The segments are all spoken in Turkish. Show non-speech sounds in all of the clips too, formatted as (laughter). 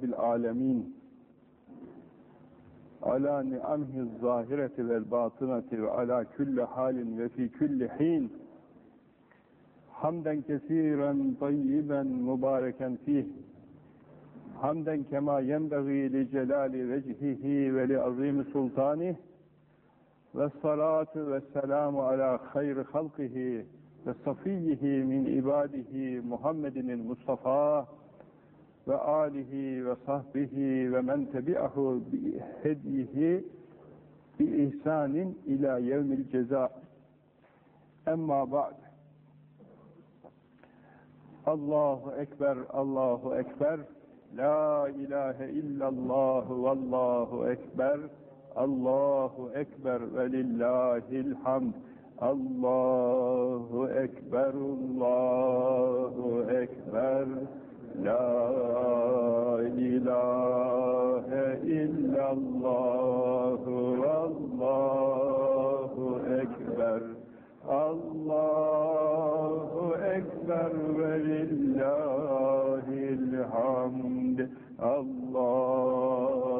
Rabbil alemin ala ni'amhi zahireti vel batınati ve ala külli halin ve fi külli hin hamden kesiren tayyiben mübareken fih hamden kema yenbeği li celali vecihihi ve li azimi sultanih ve salatu ve selamu ala hayri halkihi ve alihi ve sahbihi ve men tebi'ahu bi hedihi bi ihsanin ila yevmil ceza emma ba'd. Allahu Ekber, Allahu Ekber. La ilahe illallah vallahu ekber. Allahu ekber ve lillahil hamd. Allahu ekber Allahu ekber La ilahe illallah vallahu ekber. Allahu ekber ve lillahil hamd. Allahu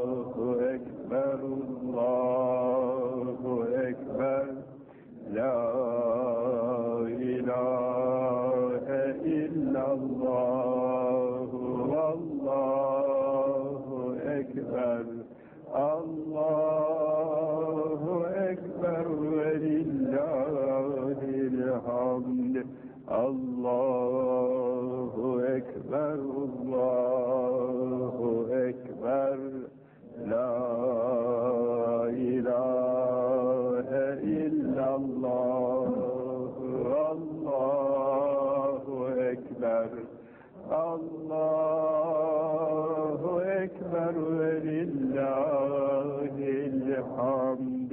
Allahu ekber ve lillahil hamd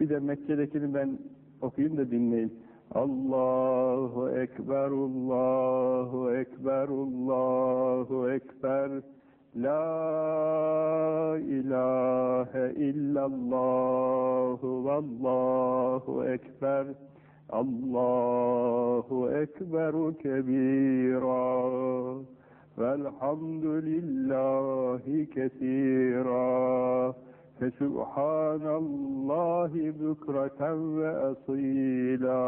Bir de Mekke'dekini ben okuyayım da dinleyin. Allahu Ekber, Allahu Ekber, Allahu Ekber. La ilahe illallah, vallahu Ekber. Allahu Ekberu kebira. Velhamdülillahi kesira. Fesubhanallahi bükreten ve asila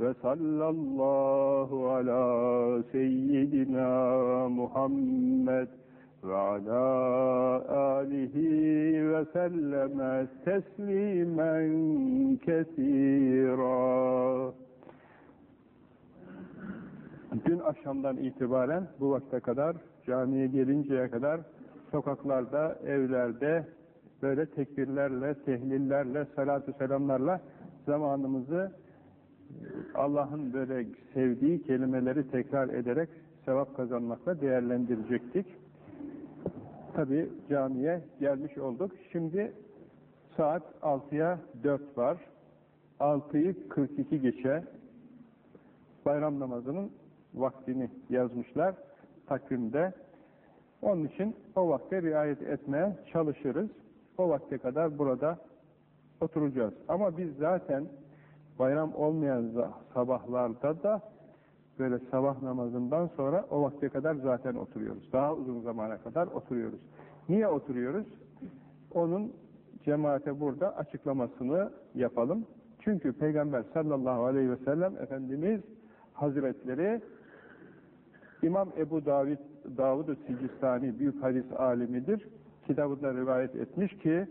ve sallallahu ala seyyidina Muhammed alihi ve selleme teslimen kesira. Dün akşamdan itibaren bu vakte kadar camiye gelinceye kadar sokaklarda, evlerde böyle tekbirlerle, tehlillerle, salatü selamlarla zamanımızı Allah'ın böyle sevdiği kelimeleri tekrar ederek sevap kazanmakla değerlendirecektik. Tabi camiye gelmiş olduk. Şimdi saat 6'ya 4 var. 6'yı 42 geçe bayram namazının vaktini yazmışlar takvimde. Onun için o vakte riayet etmeye çalışırız. O vakte kadar burada oturacağız. Ama biz zaten bayram olmayan sabahlarda da böyle sabah namazından sonra o vakte kadar zaten oturuyoruz. Daha uzun zamana kadar oturuyoruz. Niye oturuyoruz? Onun cemaate burada açıklamasını yapalım. Çünkü Peygamber sallallahu aleyhi ve sellem Efendimiz Hazretleri İmam Ebu David Davud-u Sicistani büyük hadis alimidir. Kitabında rivayet etmiş ki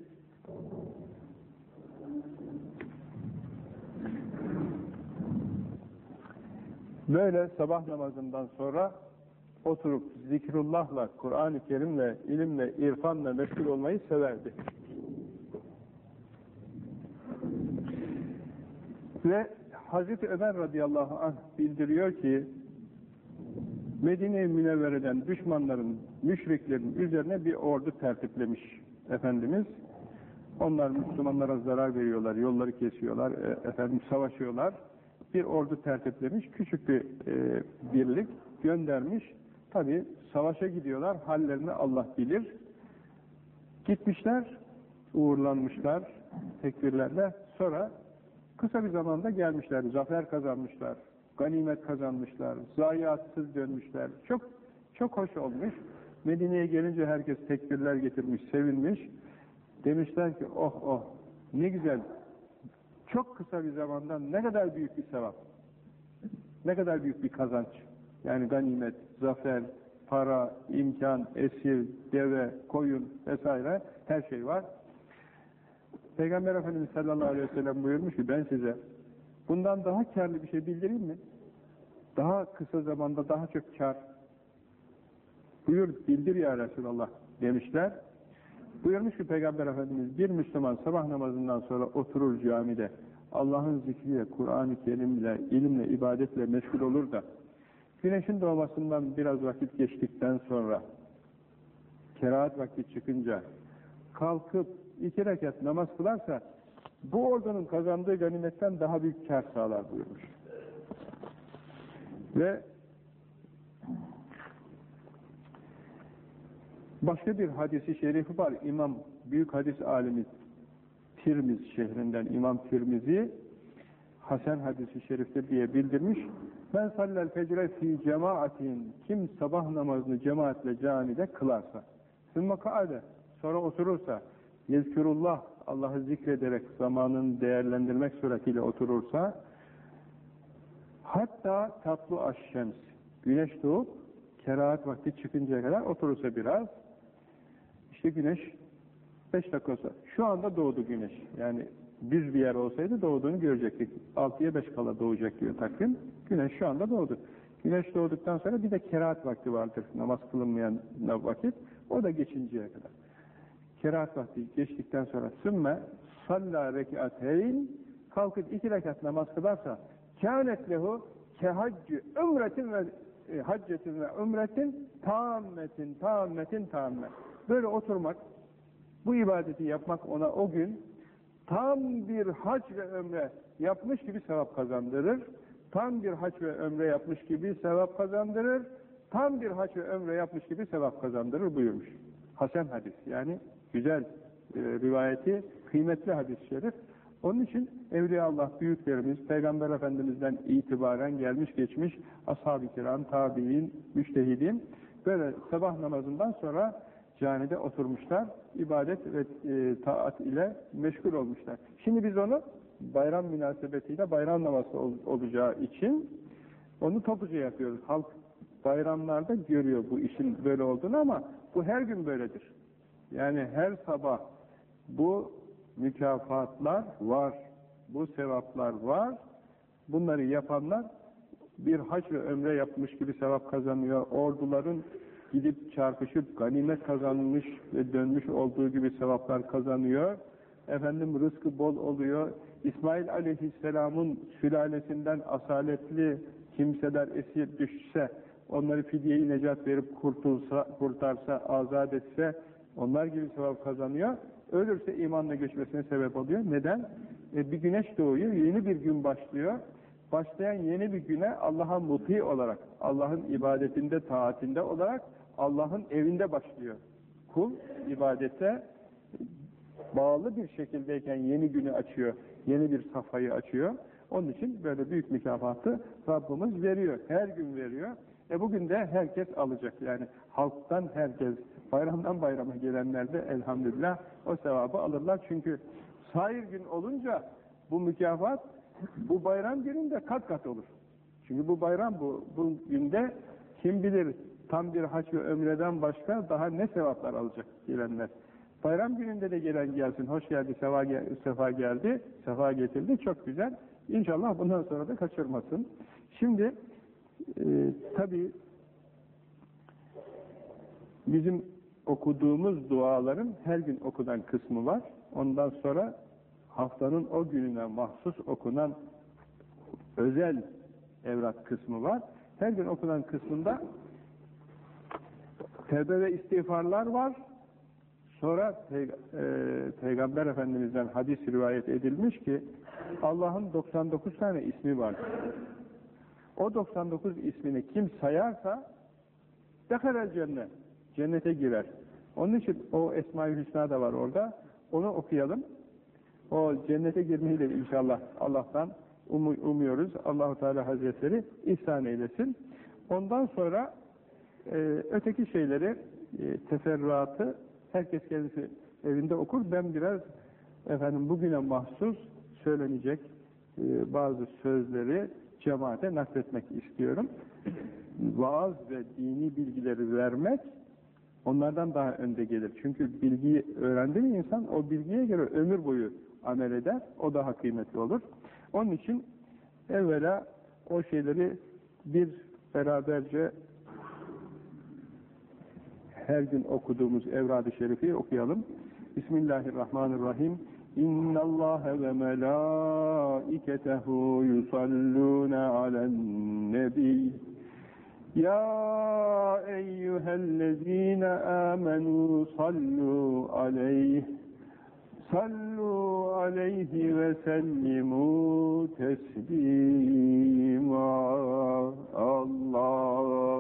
böyle sabah namazından sonra oturup zikrullahla, Kur'an-ı Kerim'le, ilimle, irfanla meşgul olmayı severdi. Ve Hazreti Ömer radıyallahu anh bildiriyor ki Medine-i Münevvere'den düşmanların, müşriklerin üzerine bir ordu tertiplemiş Efendimiz. Onlar Müslümanlara zarar veriyorlar, yolları kesiyorlar, e, efendim savaşıyorlar. Bir ordu tertiplemiş, küçük bir e, birlik göndermiş. Tabi savaşa gidiyorlar, hallerini Allah bilir. Gitmişler, uğurlanmışlar tekbirlerle. Sonra kısa bir zamanda gelmişler, zafer kazanmışlar ganimet kazanmışlar, zayiatsız dönmüşler. Çok çok hoş olmuş. Medine'ye gelince herkes tekbirler getirmiş, sevinmiş. Demişler ki oh oh ne güzel. Çok kısa bir zamanda ne kadar büyük bir sevap. Ne kadar büyük bir kazanç. Yani ganimet, zafer, para, imkan, esir, deve, koyun vesaire her şey var. Peygamber Efendimiz sallallahu aleyhi ve sellem buyurmuş ki ben size bundan daha karlı bir şey bildireyim mi? Daha kısa zamanda daha çok kar. Buyur bildir ya Resulallah demişler. Buyurmuş ki Peygamber Efendimiz bir Müslüman sabah namazından sonra oturur camide Allah'ın zikriyle, Kur'an-ı Kerim'le, ilimle, ibadetle meşgul olur da güneşin doğmasından biraz vakit geçtikten sonra kerahat vakti çıkınca kalkıp iki rekat namaz kılarsa bu ordunun kazandığı ganimetten daha büyük kar sağlar buyurmuş. Ve başka bir hadisi şerifi var. İmam, büyük hadis alimi Tirmiz şehrinden İmam Tirmizi Hasan hadisi şerifte diye bildirmiş. Ben sallel fecre fi cemaatin kim sabah namazını cemaatle camide kılarsa sümme kaade sonra oturursa yezkürullah Allah'ı zikrederek zamanını değerlendirmek suretiyle oturursa hatta tatlı aşşems güneş doğup kerahat vakti çıkıncaya kadar oturursa biraz işte güneş 5 dakika sonra. Şu anda doğdu güneş. Yani düz bir yer olsaydı doğduğunu görecektik. 6'ya 5 kala doğacak diyor takvim. Güneş şu anda doğdu. Güneş doğduktan sonra bir de kerahat vakti vardır. Namaz kılınmayan vakit. O da geçinceye kadar. Kerahat vakti geçtikten sonra sümme salla rek'ateyn kalkıp iki rekat namaz kılarsa kânet lehu kehaccü ümretin ve e, haccetin ve ümretin tammetin tammetin tamme. Böyle oturmak bu ibadeti yapmak ona o gün tam bir hac ve ömre yapmış gibi sevap kazandırır. Tam bir hac ve ömre yapmış gibi sevap kazandırır. Tam bir hac ve ömre yapmış gibi sevap kazandırır buyurmuş. Hasan hadis yani güzel e, rivayeti, kıymetli hadis-i şerif. Onun için Evliya Allah büyüklerimiz, Peygamber Efendimiz'den itibaren gelmiş geçmiş ashab-ı kiram, tabi'in, müştehidin böyle sabah namazından sonra camide oturmuşlar, ibadet ve e, taat ile meşgul olmuşlar. Şimdi biz onu bayram münasebetiyle bayram namazı ol, olacağı için onu topluca yapıyoruz. Halk bayramlarda görüyor bu işin böyle olduğunu ama bu her gün böyledir. Yani her sabah bu mükafatlar var, bu sevaplar var. Bunları yapanlar bir hac ve ömre yapmış gibi sevap kazanıyor. Orduların gidip çarpışıp ganimet kazanmış ve dönmüş olduğu gibi sevaplar kazanıyor. Efendim rızkı bol oluyor. İsmail aleyhisselamın sülalesinden asaletli kimseler esir düşse, onları fidye-i necat verip kurtulsa, kurtarsa, azat etse, onlar gibi sevap kazanıyor. Ölürse imanla geçmesine sebep oluyor. Neden? E, bir güneş doğuyor, yeni bir gün başlıyor başlayan yeni bir güne Allah'a muti olarak, Allah'ın ibadetinde, taatinde olarak Allah'ın evinde başlıyor. Kul ibadete bağlı bir şekildeyken yeni günü açıyor, yeni bir safhayı açıyor. Onun için böyle büyük mükafatı Rabbimiz veriyor, her gün veriyor. E bugün de herkes alacak. Yani halktan herkes, bayramdan bayrama gelenler de elhamdülillah o sevabı alırlar. Çünkü sair gün olunca bu mükafat bu bayram gününde kat kat olur. Çünkü bu bayram bu, bu günde kim bilir tam bir haç ve ömreden başka daha ne sevaplar alacak gelenler. Bayram gününde de gelen gelsin, hoş geldi, sefa, gel, sefa geldi, sefa getirdi, çok güzel. İnşallah bundan sonra da kaçırmasın. Şimdi e, tabi bizim okuduğumuz duaların her gün okunan kısmı var. Ondan sonra haftanın o gününe mahsus okunan özel evrak kısmı var. Her gün okunan kısmında tevbe ve istiğfarlar var. Sonra e, Peygamber Efendimiz'den hadis rivayet edilmiş ki Allah'ın 99 tane ismi var. O 99 ismini kim sayarsa dekarel cennet. Cennete girer. Onun için o Esma-i Hüsna da var orada. Onu okuyalım. O cennete girmeyi de inşallah Allah'tan um umuyoruz. Allahu Teala Hazretleri ihsan eylesin. Ondan sonra e, öteki şeyleri e, teferruatı herkes kendisi evinde okur. Ben biraz efendim bugüne mahsus söylenecek e, bazı sözleri cemaate nakletmek istiyorum. Vaaz ve dini bilgileri vermek onlardan daha önde gelir. Çünkü bilgiyi öğrendi mi insan o bilgiye göre ömür boyu amel eder. O daha kıymetli olur. Onun için evvela o şeyleri bir beraberce her gün okuduğumuz Evrad-ı Şerif'i okuyalım. Bismillahirrahmanirrahim. İnna Allah ve melaiketehu yusalluna alen nebi. Ya eyyühellezine amenu sallu aleyh sallu aleyhi ve sellimu teslima. Allahümme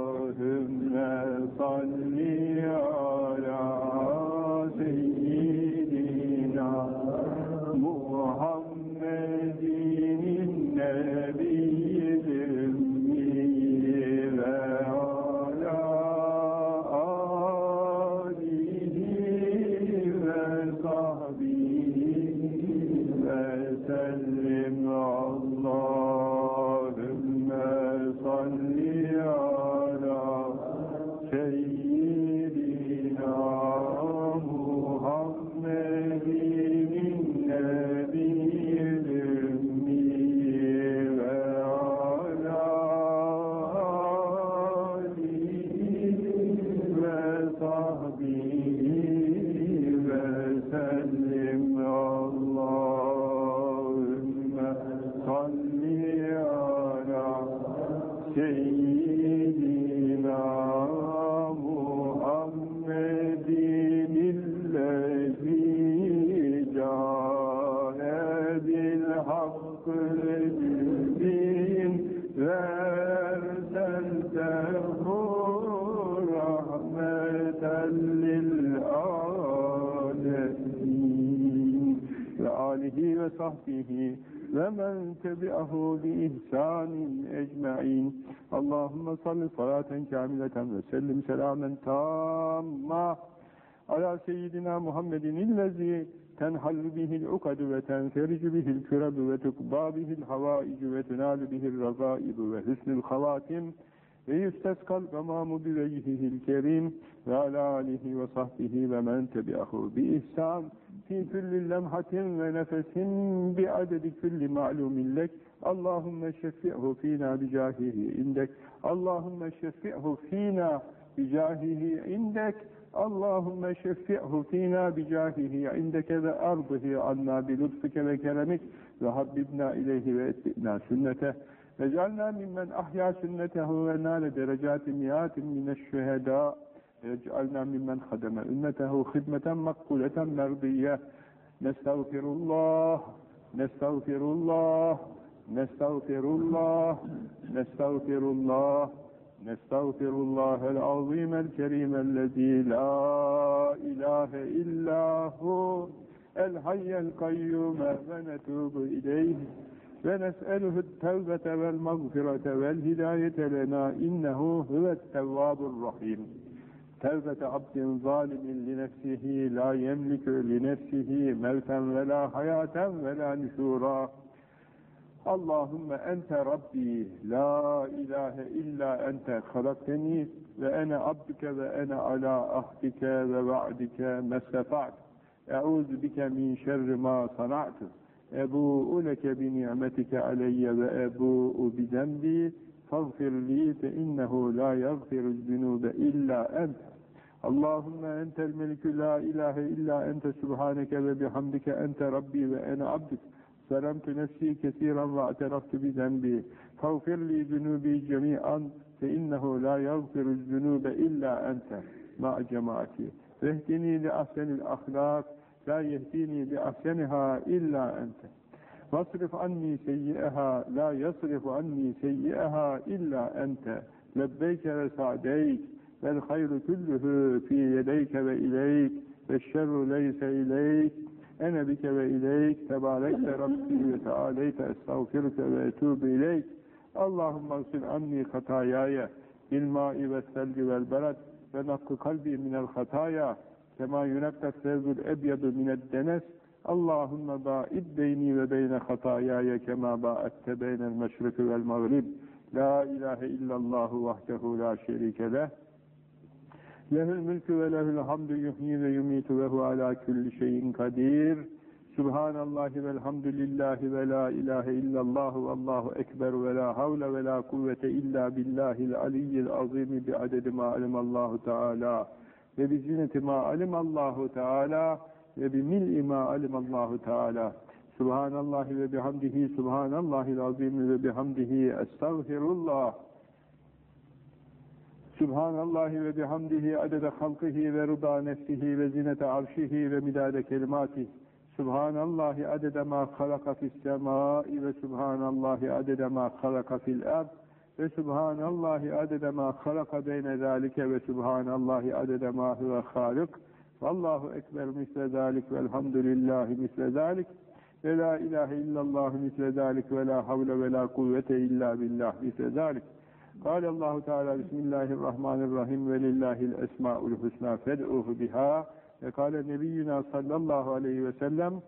salli ala Allahümme salli ala seyyidina alihi ve sahbihi ve men tebi'ahu bi ihsanin ecma'in. Allahümme salli salaten kamileten ve sellim selamen tamma. Ala seyyidina Muhammedin illezi tenhallu bihil ukadu ve tenfericu bihil kürebu ve tukba bihil havaicu ve tunalu bihil razaibu ve hüsnül havatim ve fi külli lemhatin ve nefesin bi adedi külli ma'lumin lek. Allahümme şeffi'hu fina bi cahihi indek. Allahümme şeffi'hu fina bi cahihi indek. Allahümme şeffi'hu fina bi cahihi indeke ve ardıhi anna bi lütfüke ve keremik ve habbibna ileyhi ve etbina sünnete. Vecalna mimmen ahya sünnetehu ve nâle derecâti miyatin mineşşühedâ واجعلنا ممن خدم. أمته خدمة مقبولة مرضية. نستغفر الله نستغفر الله نستغفر الله نستغفر الله نستغفر الله العظيم الكريم الذي لا إله إلا هو الحي القيوم. ونتوب إليه. ونسأله التوبة والمغفرة والهداية لنا. إنه هو التواب الرحيم. Tevbete abdin zalimin li nefsihi la yemlikü li nefsihi mevten ve la hayaten ve la nüşura. Allahümme ente Rabbi, la ilahe illa ente halakteni ve ene abdüke ve ene ala ahdike ve va'dike mestefa'at. Eûzu bike min şerri ma sana'tu. Ebu'u leke bi ni'metike aleyye ve ebu'u bi zembi fagfir li fe innehu la yagfiru zünube illa ente. Melikü la ilahe illa ente subhaneke ve bihamdike ente Rabbi ve ene abdük. ظلمت نفسي كثيرا واعترفت بذنبي. فاغفر لي ذنوبي جميعا فإنه لا يغفر الذنوب إلا أنت مع جماعتي. واهدني لأحسن الأخلاق لا يهديني لأحسنها إلا أنت. واصرف عني سيئها لا يصرف عني سيئها إلا أنت. لبيك وسعديك. Vel hayru küllühü fi yedeyke ve ileyk ve şerru leyse ileyk. Ene bike ve ileyk tebarekte rabbi ve tealeyte estağfirüke ve etubu ileyk. Allahümme sil anni hatayaya bilma'i ve selgi vel berat ve nakkı kalbi minel hataya. Kema yunakka sevdül ebyadu mined denes. Allahümme ba'id beyni ve beyne hatayaya kema ba'atte beynel meşrikü vel mağrib. La ilahe illallahu vahdehu la şerike Lehül mülkü ve lehül hamdü yuhyi ve yumitu ve hu ala külli şeyin kadir. Subhanallahi velhamdülillahi ve la ilahe illallahü vallahu ekber ve la havle ve la kuvvete illa billahil aliyyil azimi bi adedi ma alimallahu teala ve bi zinneti ma alimallahu teala ve bi mil'i ma alimallahu teala. Subhanallahi ve bihamdihi subhanallahil azimi ve bihamdihi estağfirullah. Subhanallahi ve bihamdihi adede halkihi ve ruda nefsihi ve zinete arşihi ve midade kelimatihi. Subhanallahi adede ma halaka fis semai ve subhanallahi adede ma halaka fil ard ve subhanallahi adede ma halaka beyne zalike ve subhanallahi adede ma huve halik. Vallahu ekber misle zalik velhamdülillahi misle zalik ve la ilahe illallah misle zalik ve la havle ve la kuvvete illa billah misle zalik. قال الله تعالى بسم الله الرحمن الرحيم ولله الأسماء الحسنى فادعوه بها وقال نبينا صلى الله عليه وسلم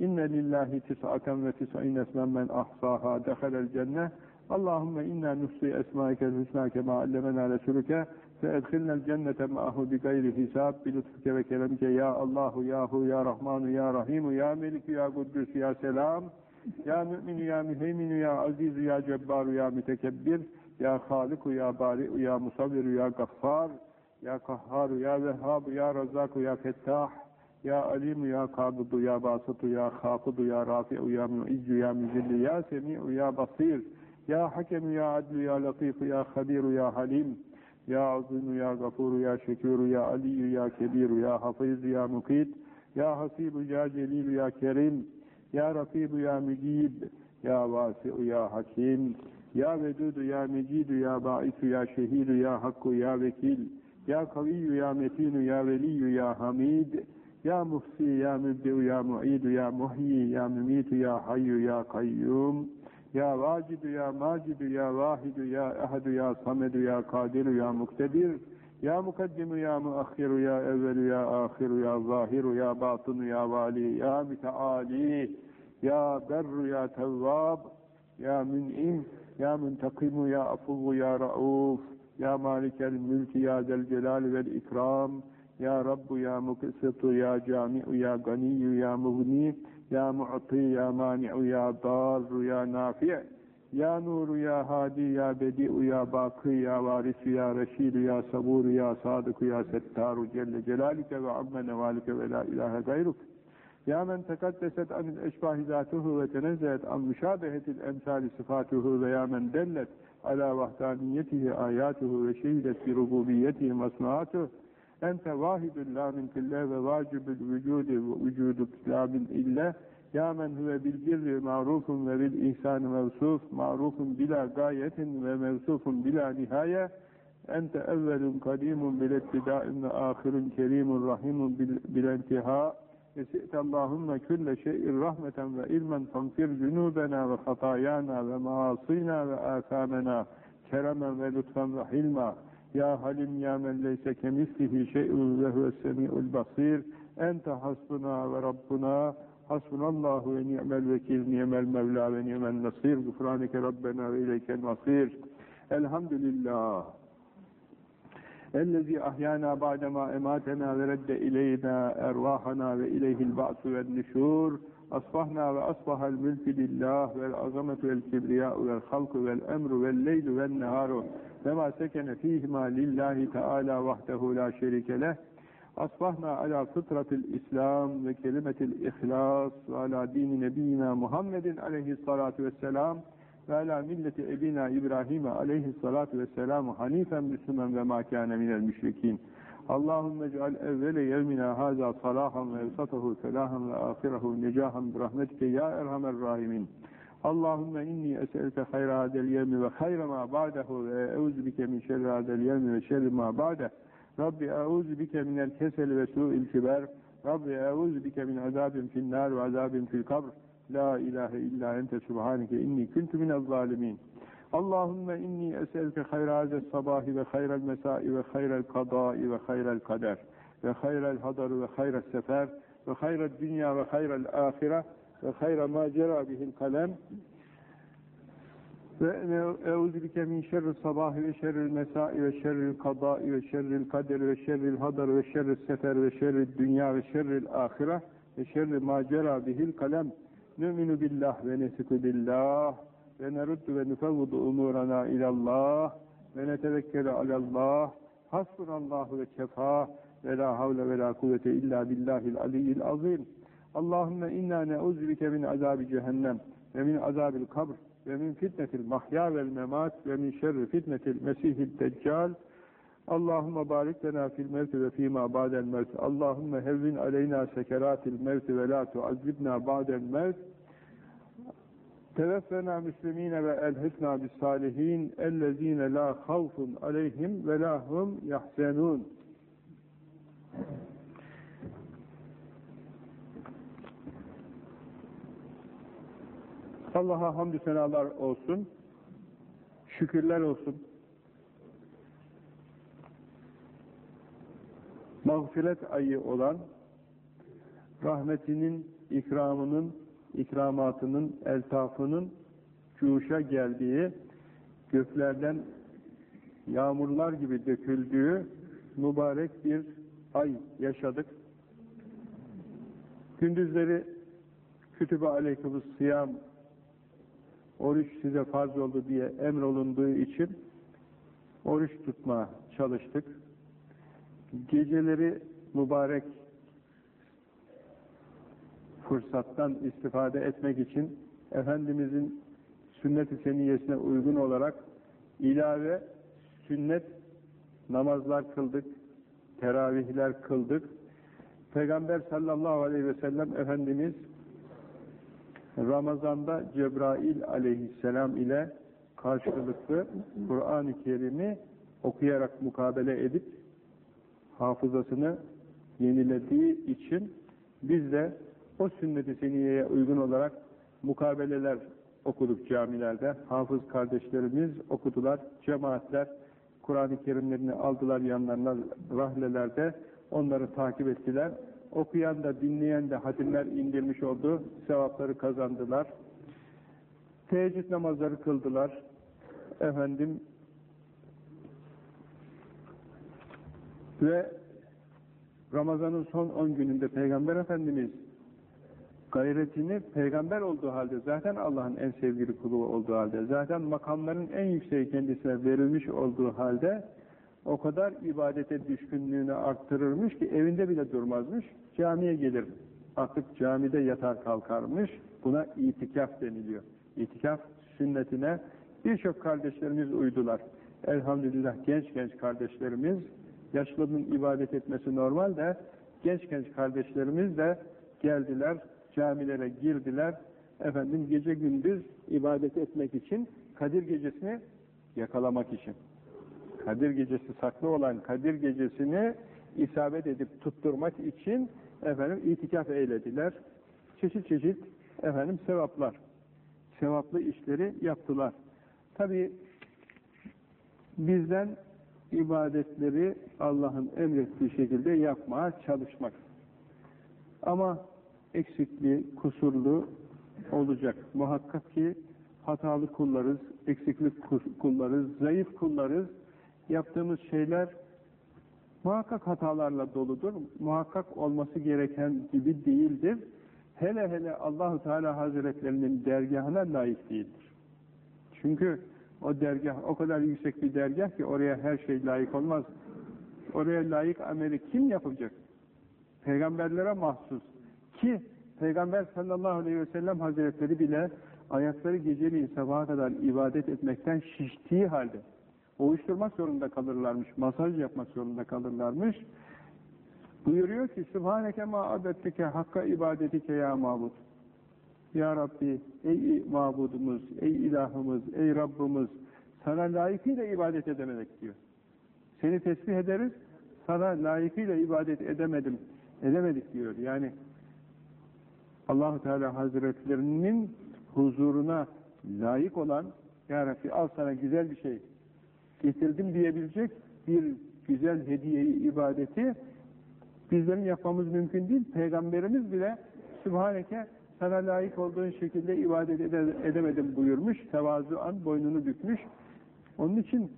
إن لله تسعة وتسعين اسما من أحصاها دخل الجنة اللهم إنا نحصي أسمائك الحسنى كما علمنا رسولك فأدخلنا الجنة معه بغير حساب بلطفك وكرمك يا الله يا هو يا رحمن يا رحيم يا ملك يا قدوس يا سلام يا مؤمن يا مهيمن يا عزيز يا جبار يا متكبر ya Haliku, Ya Bari'u, Ya Musavviru, Ya Gaffar, Ya Kahharu, Ya Vehhabu, Ya Razzaku, Ya Fettah, Ya Alimu, Ya Kabidu, Ya Basitu, Ya Hafidu, Ya Rafi'u, Ya Mu'izzu, Ya Müzilli, Ya Semi'u, Ya Basir, Ya Hakemu, Ya Adlu, Ya Latifu, Ya Habiru, Ya Halim, Ya Azimu, Ya Gafuru, Ya Şekuru, Ya Aliyu, Ya Kebiru, Ya Hafizu, Ya Mukit, Ya Hasibu, Ya Celilu, Ya Kerim, Ya Rakibu, Ya Mücib, Ya Vasi'u, Ya Hakim, ya Vedudu, Ya Mecidu, Ya Ba'isu, Ya Şehidu, Ya Hakku, Ya Vekil, Ya Kaviyu, Ya Metinu, Ya Veliyu, Ya Hamid, Ya Muhsi, Ya Mübdeu, Ya Mu'idu, Ya Muhyi, Ya Mümitu, Ya Hayyu, Ya Kayyum, Ya Vacidu, Ya Macidu, Ya Vahidu, Ya Ehadu, Ya Samedu, Ya Kadiru, Ya Muktedir, Ya Mukaddimu, Ya Muakhiru, Ya Evvelu, Ya Ahiru, Ya Zahiru, Ya Batinu, Ya Vali, Ya Müteali, Ya Berru, Ya Tevvab, Ya Mün'ih, يا منتقم يا عفو يا رؤوف يا مالك الملك يا ذا الجلال والإكرام يا رب يا مقسط يا جامع يا غني يا مغني يا معطي يا مانع يا ضار يا نافع يا نور يا هادي يا بديع يا باقي يا وارث يا رشيد يا صبور يا صادق يا ستار جل جلالك وعم نوالك ولا إله غيرك. Ya men tekaddeset anil eşbahi zatuhu ve tenezzet an müşabehetil emsali sıfatuhu ve ya men dellet ala vahdaniyetihi ayatuhu ve şehidet bi rububiyetihi masnuatuhu ente vahidun la min kille ve vacibül vücudi ve vücuduk la min ille ya men huve bil birri marufun ve bil ihsani mevsuf marufun bila gayetin ve mevsufun bila nihaye ente evvelun kadimun bil ittida'in ve ahirun kerimun rahimun bil, bil ve si'tallahümme külle şeyin rahmeten ve ilmen fanfir cünubena ve hatayana ve maasina ve asamena keremen ve lütfen ve hilma. Ya halim ya men leyse kemislihi şey'un ve huve semi'ul basir ente hasbuna ve rabbuna. Hasbunallahu ve ni'mel vekil ni'mel mevla ve ni'mel nasir gufranike rabbena ve ileyken nasir elhamdülillah. Ellezî ahyâna ba'demâ emâtenâ ve redde ileynâ ervâhanâ ve ileyhil ba'su vel nüşûr. Asbahna ve asbahal mülkü lillah vel azametu vel kibriyâ vel halku vel emru vel leylu vel nehâru. Ve mâ sekene fîhimâ lillahi teâlâ vahdehu la şerikeleh. Asbahna ala fıtratil İslam ve kelimetil ihlas ve ala dini nebiyyina Muhammedin aleyhissalâtu vesselâm ve ala milleti ebina İbrahim'e aleyhissalatu vesselamu hanifen müslümen ve makâne minel müşrikîn. Allahümme ceal evvele yevmina haza salahan ve evsatahu felahan ve ahirehu necahan rahmetike ya erhamer rahimin. Allahümme inni eselke hayra hadel yevmi ve hayra ma ba'dehu ve euzu bike min şerri hadel yevmi ve şerri ma ba'deh. Rabbi euzu minel kesel ve su'il kiber. Rabbi euzu bike min azabin finnâr ve azabin fil kabr. La ilahe illa ente subhaneke inni kuntu minel zalimin. Allahümme inni eselke hayraze sabahi ve hayrel mesai ve hayrel kadai ve hayrel kader ve hayrel hadar ve hayrel sefer ve hayrel dünya ve hayrel ahire ve hayra ma cera bihil kalem ve euzülke min şerri sabahi ve şerril mesai ve şerril kadai ve şerril kader ve şerril hadar ve şerril sefer ve şerril dünya ve şerril ahire ve şerri ma cera bihil kalem nü'minu billah ve nesiku billah ve neruddu ve nufevvudu umurana ilallah ve netevekkelu alallah. Hasbunallahu ve kefa ve la havle ve la kuvvete illa billahil aliyyil azim. Allahümme inna ne'uzbike min azabi cehennem ve min azabil kabr ve min fitnetil mahya vel memat ve min şerri fitnetil mesihid deccal Allahümme barik lena fil mevti ve fîmâ ba'del mevt Allahümme hevvin aleyna sekeratil mevti ve la tuazzibna ba'del mevt Teveffena müslimine ve elhikna bis salihin la havfun aleyhim ve la hum yahzenun. Allah'a hamdü senalar olsun. Şükürler olsun. Mağfiret ayı olan rahmetinin, ikramının ikramatının, eltafının cuşa geldiği, göklerden yağmurlar gibi döküldüğü mübarek bir ay yaşadık. Gündüzleri kütübe aleykümüs sıyam oruç size farz oldu diye emrolunduğu için oruç tutma çalıştık. Geceleri mübarek fırsattan istifade etmek için Efendimizin sünnet-i seniyesine uygun olarak ilave sünnet namazlar kıldık, teravihler kıldık. Peygamber sallallahu aleyhi ve sellem Efendimiz Ramazan'da Cebrail aleyhisselam ile karşılıklı Kur'an-ı Kerim'i okuyarak mukabele edip hafızasını yenilediği için biz de o sünnet-i seniyeye uygun olarak mukabeleler okuduk camilerde. Hafız kardeşlerimiz okudular. Cemaatler Kur'an-ı Kerimlerini aldılar yanlarına rahlelerde. Onları takip ettiler. Okuyan da dinleyen de hatimler indirmiş oldu. Sevapları kazandılar. Teheccüd namazları kıldılar. Efendim ve Ramazan'ın son 10 gününde Peygamber Efendimiz gayretini peygamber olduğu halde, zaten Allah'ın en sevgili kulu olduğu halde, zaten makamların en yükseği kendisine verilmiş olduğu halde o kadar ibadete düşkünlüğünü arttırırmış ki evinde bile durmazmış, camiye gelir. Artık camide yatar kalkarmış. Buna itikaf deniliyor. İtikaf sünnetine birçok kardeşlerimiz uydular. Elhamdülillah genç genç kardeşlerimiz, yaşlının ibadet etmesi normal de genç genç kardeşlerimiz de geldiler, camilere girdiler. Efendim gece gündüz ibadet etmek için, Kadir gecesini yakalamak için. Kadir gecesi saklı olan Kadir gecesini isabet edip tutturmak için efendim itikaf eylediler. Çeşit çeşit efendim sevaplar, sevaplı işleri yaptılar. Tabi bizden ibadetleri Allah'ın emrettiği şekilde yapmaya çalışmak. Ama eksikli, kusurlu olacak. Muhakkak ki hatalı kullarız, eksiklik kullarız, zayıf kullarız. Yaptığımız şeyler muhakkak hatalarla doludur. Muhakkak olması gereken gibi değildir. Hele hele Allahu Teala Hazretlerinin dergahına layık değildir. Çünkü o dergah o kadar yüksek bir dergah ki oraya her şey layık olmaz. Oraya layık ameli kim yapacak? Peygamberlere mahsus. Ki Peygamber sallallahu aleyhi ve sellem hazretleri bile ayakları geceliğin sabaha kadar ibadet etmekten şiştiği halde ovuşturmak zorunda kalırlarmış, masaj yapmak zorunda kalırlarmış. Buyuruyor ki Sübhaneke ma adettike hakka ibadetike ya mabud. Ya Rabbi, ey mabudumuz, ey ilahımız, ey Rabbimiz, sana layıkıyla ibadet edemedik diyor. Seni tesbih ederiz, sana layıkıyla ibadet edemedim, edemedik diyor. Yani Allahu Teala Hazretlerinin huzuruna layık olan, Ya Rabbi al sana güzel bir şey getirdim diyebilecek bir güzel hediyeyi, ibadeti bizlerin yapmamız mümkün değil. Peygamberimiz bile Sübhaneke sana layık olduğun şekilde ibadet ede edemedim buyurmuş. Tevazuan boynunu bükmüş. Onun için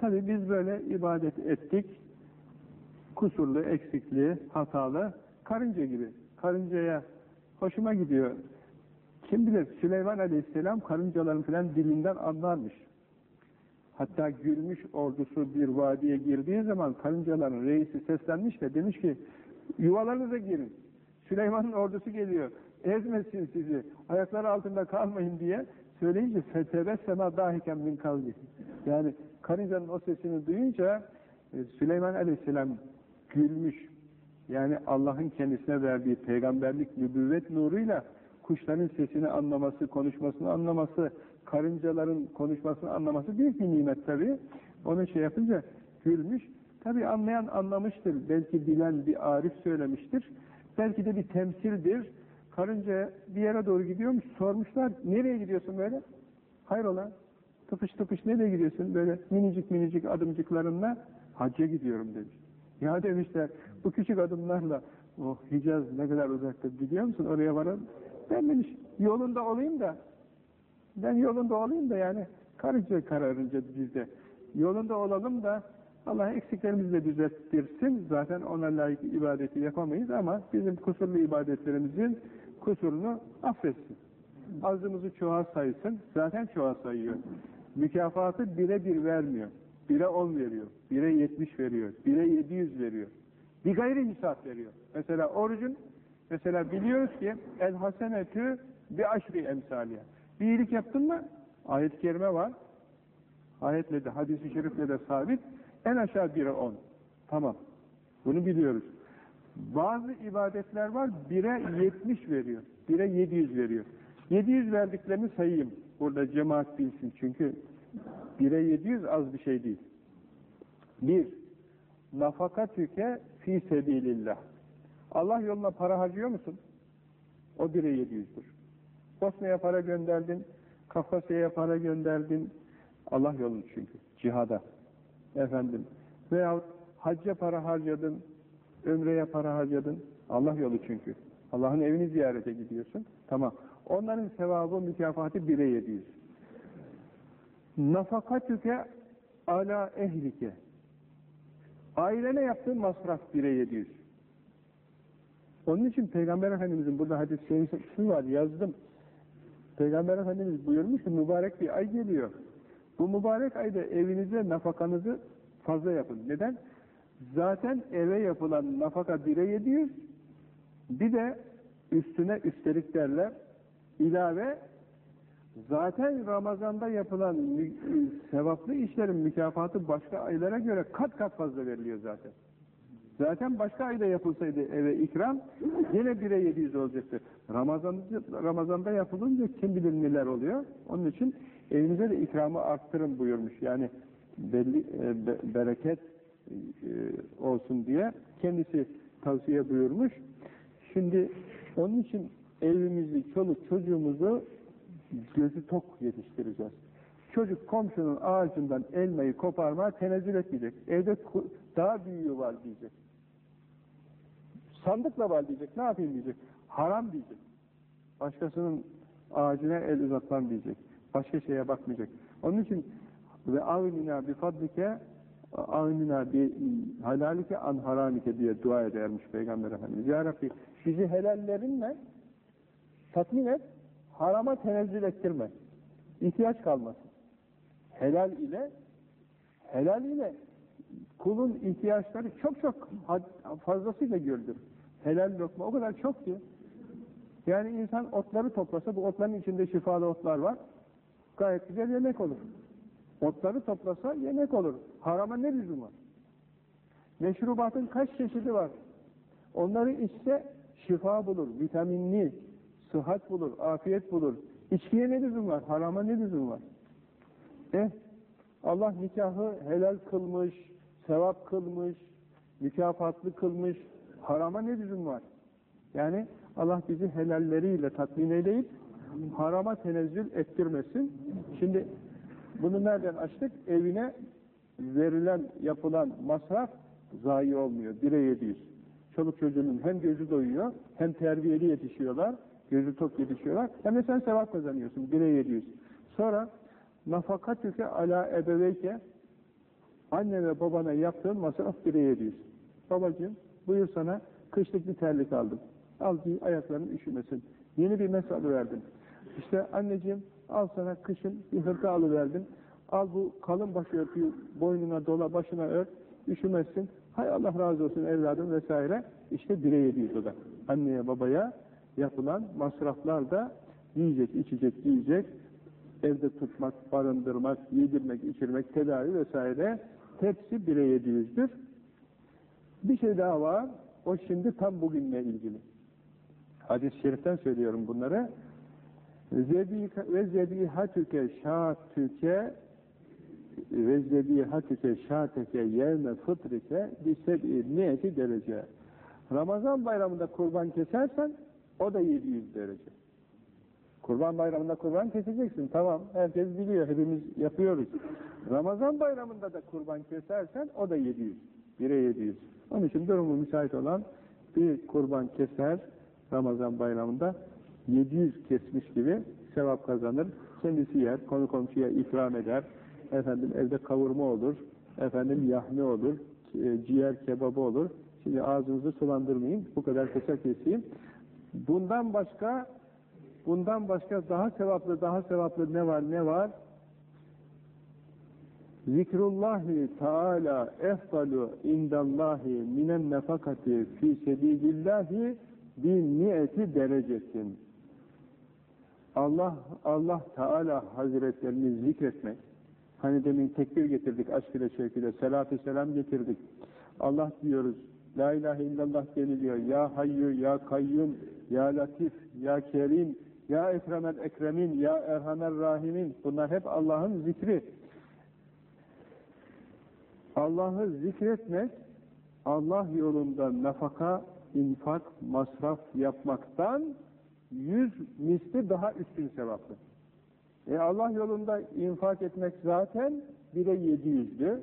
tabi biz böyle ibadet ettik. Kusurlu, eksikli, hatalı, karınca gibi. Karıncaya hoşuma gidiyor. Kim bilir Süleyman Aleyhisselam karıncaların filan dilinden anlarmış. Hatta gülmüş ordusu bir vadiye girdiği zaman karıncaların reisi seslenmiş de demiş ki yuvalarınıza girin. Süleyman'ın ordusu geliyor. Ezmesin sizi. Ayakları altında kalmayın diye söyleyince fetebessema dahiken min kavli. Yani karıncanın o sesini duyunca e, Süleyman Aleyhisselam gülmüş. Yani Allah'ın kendisine verdiği peygamberlik, nübüvvet nuruyla kuşların sesini anlaması, konuşmasını anlaması, karıncaların konuşmasını anlaması büyük bir nimet tabi. Onu şey yapınca gülmüş. Tabi anlayan anlamıştır. Belki bilen bir arif söylemiştir. Belki de bir temsildir. Karınca bir yere doğru gidiyormuş. Sormuşlar. Nereye gidiyorsun böyle? Hayrola? Tıpış tıpış nereye gidiyorsun? Böyle minicik minicik adımcıklarınla hacca gidiyorum demiş. Ya demişler bu küçük adımlarla oh Hicaz ne kadar uzaktır biliyor musun? Oraya varın. Ben demiş yolunda olayım da ben yolunda olayım da yani karınca kararınca bizde. Yolunda olalım da Allah eksiklerimizi de düzelttirsin. Zaten ona layık ibadeti yapamayız ama bizim kusurlu ibadetlerimizin kusurunu affetsin. Azımızı çoğa saysın. Zaten çoğa sayıyor. Mükafatı bire bir vermiyor. Bire on veriyor. Bire yetmiş veriyor. Bire yedi yüz veriyor. Bir gayri hesap veriyor. Mesela orucun mesela biliyoruz ki el hasenetü bir aşri emsaliye. Bir iyilik yaptın mı? Ayet-i kerime var. Ayetle de, hadis-i şerifle de sabit. En aşağı bire on. Tamam. Bunu biliyoruz. Bazı ibadetler var, bire yetmiş veriyor. Bire yedi yüz veriyor. Yedi yüz verdiklerini sayayım. Burada cemaat bilsin. Çünkü bire yedi yüz az bir şey değil. Bir, nafaka tüke fi sebilillah. Allah yoluna para harcıyor musun? O bire yedi yüzdür. Bosna'ya para gönderdin, Kafkasya'ya para gönderdin. Allah yolunu çünkü. Cihada. Efendim. Veyahut hacca para harcadın, ömreye para harcadın. Allah yolu çünkü. Allah'ın evini ziyarete gidiyorsun. Tamam. Onların sevabı, mükafatı bire yediyiz. Nafakatüke ala ehlike. Ailene yaptığın masraf bire yediyiz. Onun için Peygamber Efendimizin burada hadis-i şerifi var, yazdım. Peygamber Efendimiz buyurmuş ki mübarek bir ay geliyor. Bu mübarek ayda evinize nafakanızı fazla yapın. Neden? Zaten eve yapılan nafaka bire yediyor. Bir de üstüne üstelik derler. ilave zaten Ramazan'da yapılan sevaplı işlerin mükafatı başka aylara göre kat kat fazla veriliyor zaten. Zaten başka ayda yapılsaydı eve ikram yine bire 700 olacaktı. Ramazan, Ramazan'da yapılınca kim bilir neler oluyor. Onun için evinize de ikramı arttırın buyurmuş. Yani belli e, be, bereket e, olsun diye kendisi tavsiye buyurmuş. Şimdi onun için evimizi, çoluk çocuğumuzu gözü tok yetiştireceğiz. Çocuk komşunun ağacından elmayı koparmaya tenezzül etmeyecek. Evde daha büyüğü var diyecek. Sandıkla var diyecek. Ne yapayım diyecek. Haram diyecek. Başkasının ağacına el uzatmam diyecek. Başka şeye bakmayacak. Onun için ve avnina bi fadlike avnina bi halalike an haramike diye dua edermiş Peygamber Efendimiz. Ya Rabbi bizi helallerinle tatmin et, harama tenezzül ettirme. İhtiyaç kalmasın. Helal ile helal ile kulun ihtiyaçları çok çok fazlasıyla görülür. Helal lokma o kadar çok ki yani insan otları toplasa bu otların içinde şifalı otlar var. Gayet güzel yemek olur. Otları toplasa yemek olur. Harama ne lüzum var? Meşrubatın kaç çeşidi var? Onları içse şifa bulur, vitaminli, sıhhat bulur, afiyet bulur. İçkiye ne lüzum var? Harama ne lüzum var? Eh, Allah nikahı helal kılmış, sevap kılmış, mükafatlı kılmış, harama ne lüzum var? Yani Allah bizi helalleriyle tatmin edip harama tenezzül ettirmesin. Şimdi bunu nereden açtık? Evine verilen, yapılan masraf zayi olmuyor. Bire yediyiz. Çoluk çocuğunun hem gözü doyuyor, hem terbiyeli yetişiyorlar, gözü tok yetişiyorlar, hem de sen sevap kazanıyorsun. Bire yediyiz. Sonra nafakatüke ala ebeveyke anne ve babana yaptığın masraf bire yediyiz. Babacığım buyur sana kışlık bir terlik aldım. Al giy ayakların üşümesin. Yeni bir mes alıverdim. İşte anneciğim al sana kışın bir hırka alıverdim. Al bu kalın başörtüyü boynuna dola başına ört. Üşümezsin. Hay Allah razı olsun evladım vesaire. İşte bire yediyiz o da. Anneye babaya yapılan masraflar da yiyecek, içecek, giyecek, evde tutmak, barındırmak, yedirmek, içirmek, tedavi vesaire hepsi bire yediğizdir. Bir şey daha var. O şimdi tam bugünle ilgili. Hadis-i şeriften söylüyorum bunları. Ve zebihatüke şatüke ve zebihatüke şateke yevme fıtrike bisebi niyeti derece. Ramazan bayramında kurban kesersen o da 700 derece. Kurban bayramında kurban keseceksin. Tamam. Herkes biliyor. Hepimiz yapıyoruz. Ramazan bayramında da kurban kesersen o da 700. Bire 700. Onun için durumu müsait olan bir kurban keser Ramazan bayramında 700 kesmiş gibi sevap kazanır. Kendisi yer, konu komşuya ikram eder. Efendim evde kavurma olur. Efendim yahni olur. Ciğer kebabı olur. Şimdi ağzınızı sulandırmayayım. Bu kadar kısa keseyim. Bundan başka bundan başka daha sevaplı daha sevaplı ne var ne var? Zikrullahi Teala efdalu indallahi minen nefakati fi sebilillahi bi niyeti derecetin. Allah Allah Teala Hazretlerini zikretmek. Hani demin tekbir getirdik aşk ile şevk selatü selam getirdik. Allah diyoruz. La ilahe illallah deniliyor. Ya hayyu ya kayyum ya latif ya kerim ya ekremel ekremin ya erhamer rahimin. Bunlar hep Allah'ın zikri. Allah'ı zikretmek, Allah yolunda nafaka, infak, masraf yapmaktan yüz misli daha üstün sevaplı. E Allah yolunda infak etmek zaten bire yedi yüzdü.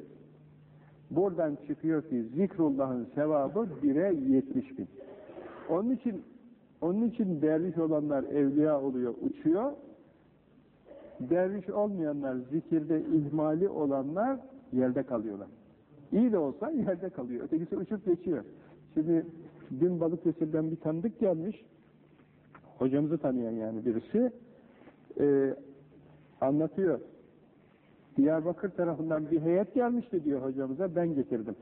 Buradan çıkıyor ki zikrullahın sevabı bire yetmiş bin. Onun için onun için derviş olanlar evliya oluyor, uçuyor. Derviş olmayanlar, zikirde ihmali olanlar yerde kalıyorlar. İyi de olsa yerde kalıyor. Ötekisi uçup geçiyor. Şimdi dün Balıkesir'den bir tanıdık gelmiş. Hocamızı tanıyan yani birisi. Ee, anlatıyor. Diyarbakır tarafından bir heyet gelmişti diyor hocamıza. Ben getirdim.